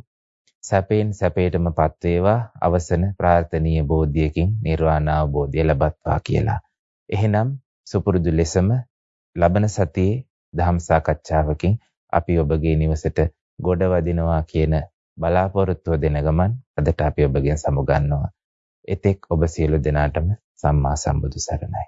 සැපෙන් සැපයටමපත් වේවා අවසන ප්‍රාර්ථනීය බෝධියකින් නිර්වාණ අවබෝධය ලබත්වා කියලා. එහෙනම් සුපුරුදු ලෙසම ලබන සතියේ ධම් සාකච්ඡාවකින් අපි ඔබගේ නිවසට ගොඩ වදිනවා කියන බලාපොරොත්තුව දෙන ගමන් අදට අපි ඔබගෙන් සමුගන්නවා. එතෙක් ඔබ සියලු දෙනාටම සම්මා සම්බුදු සරණයි.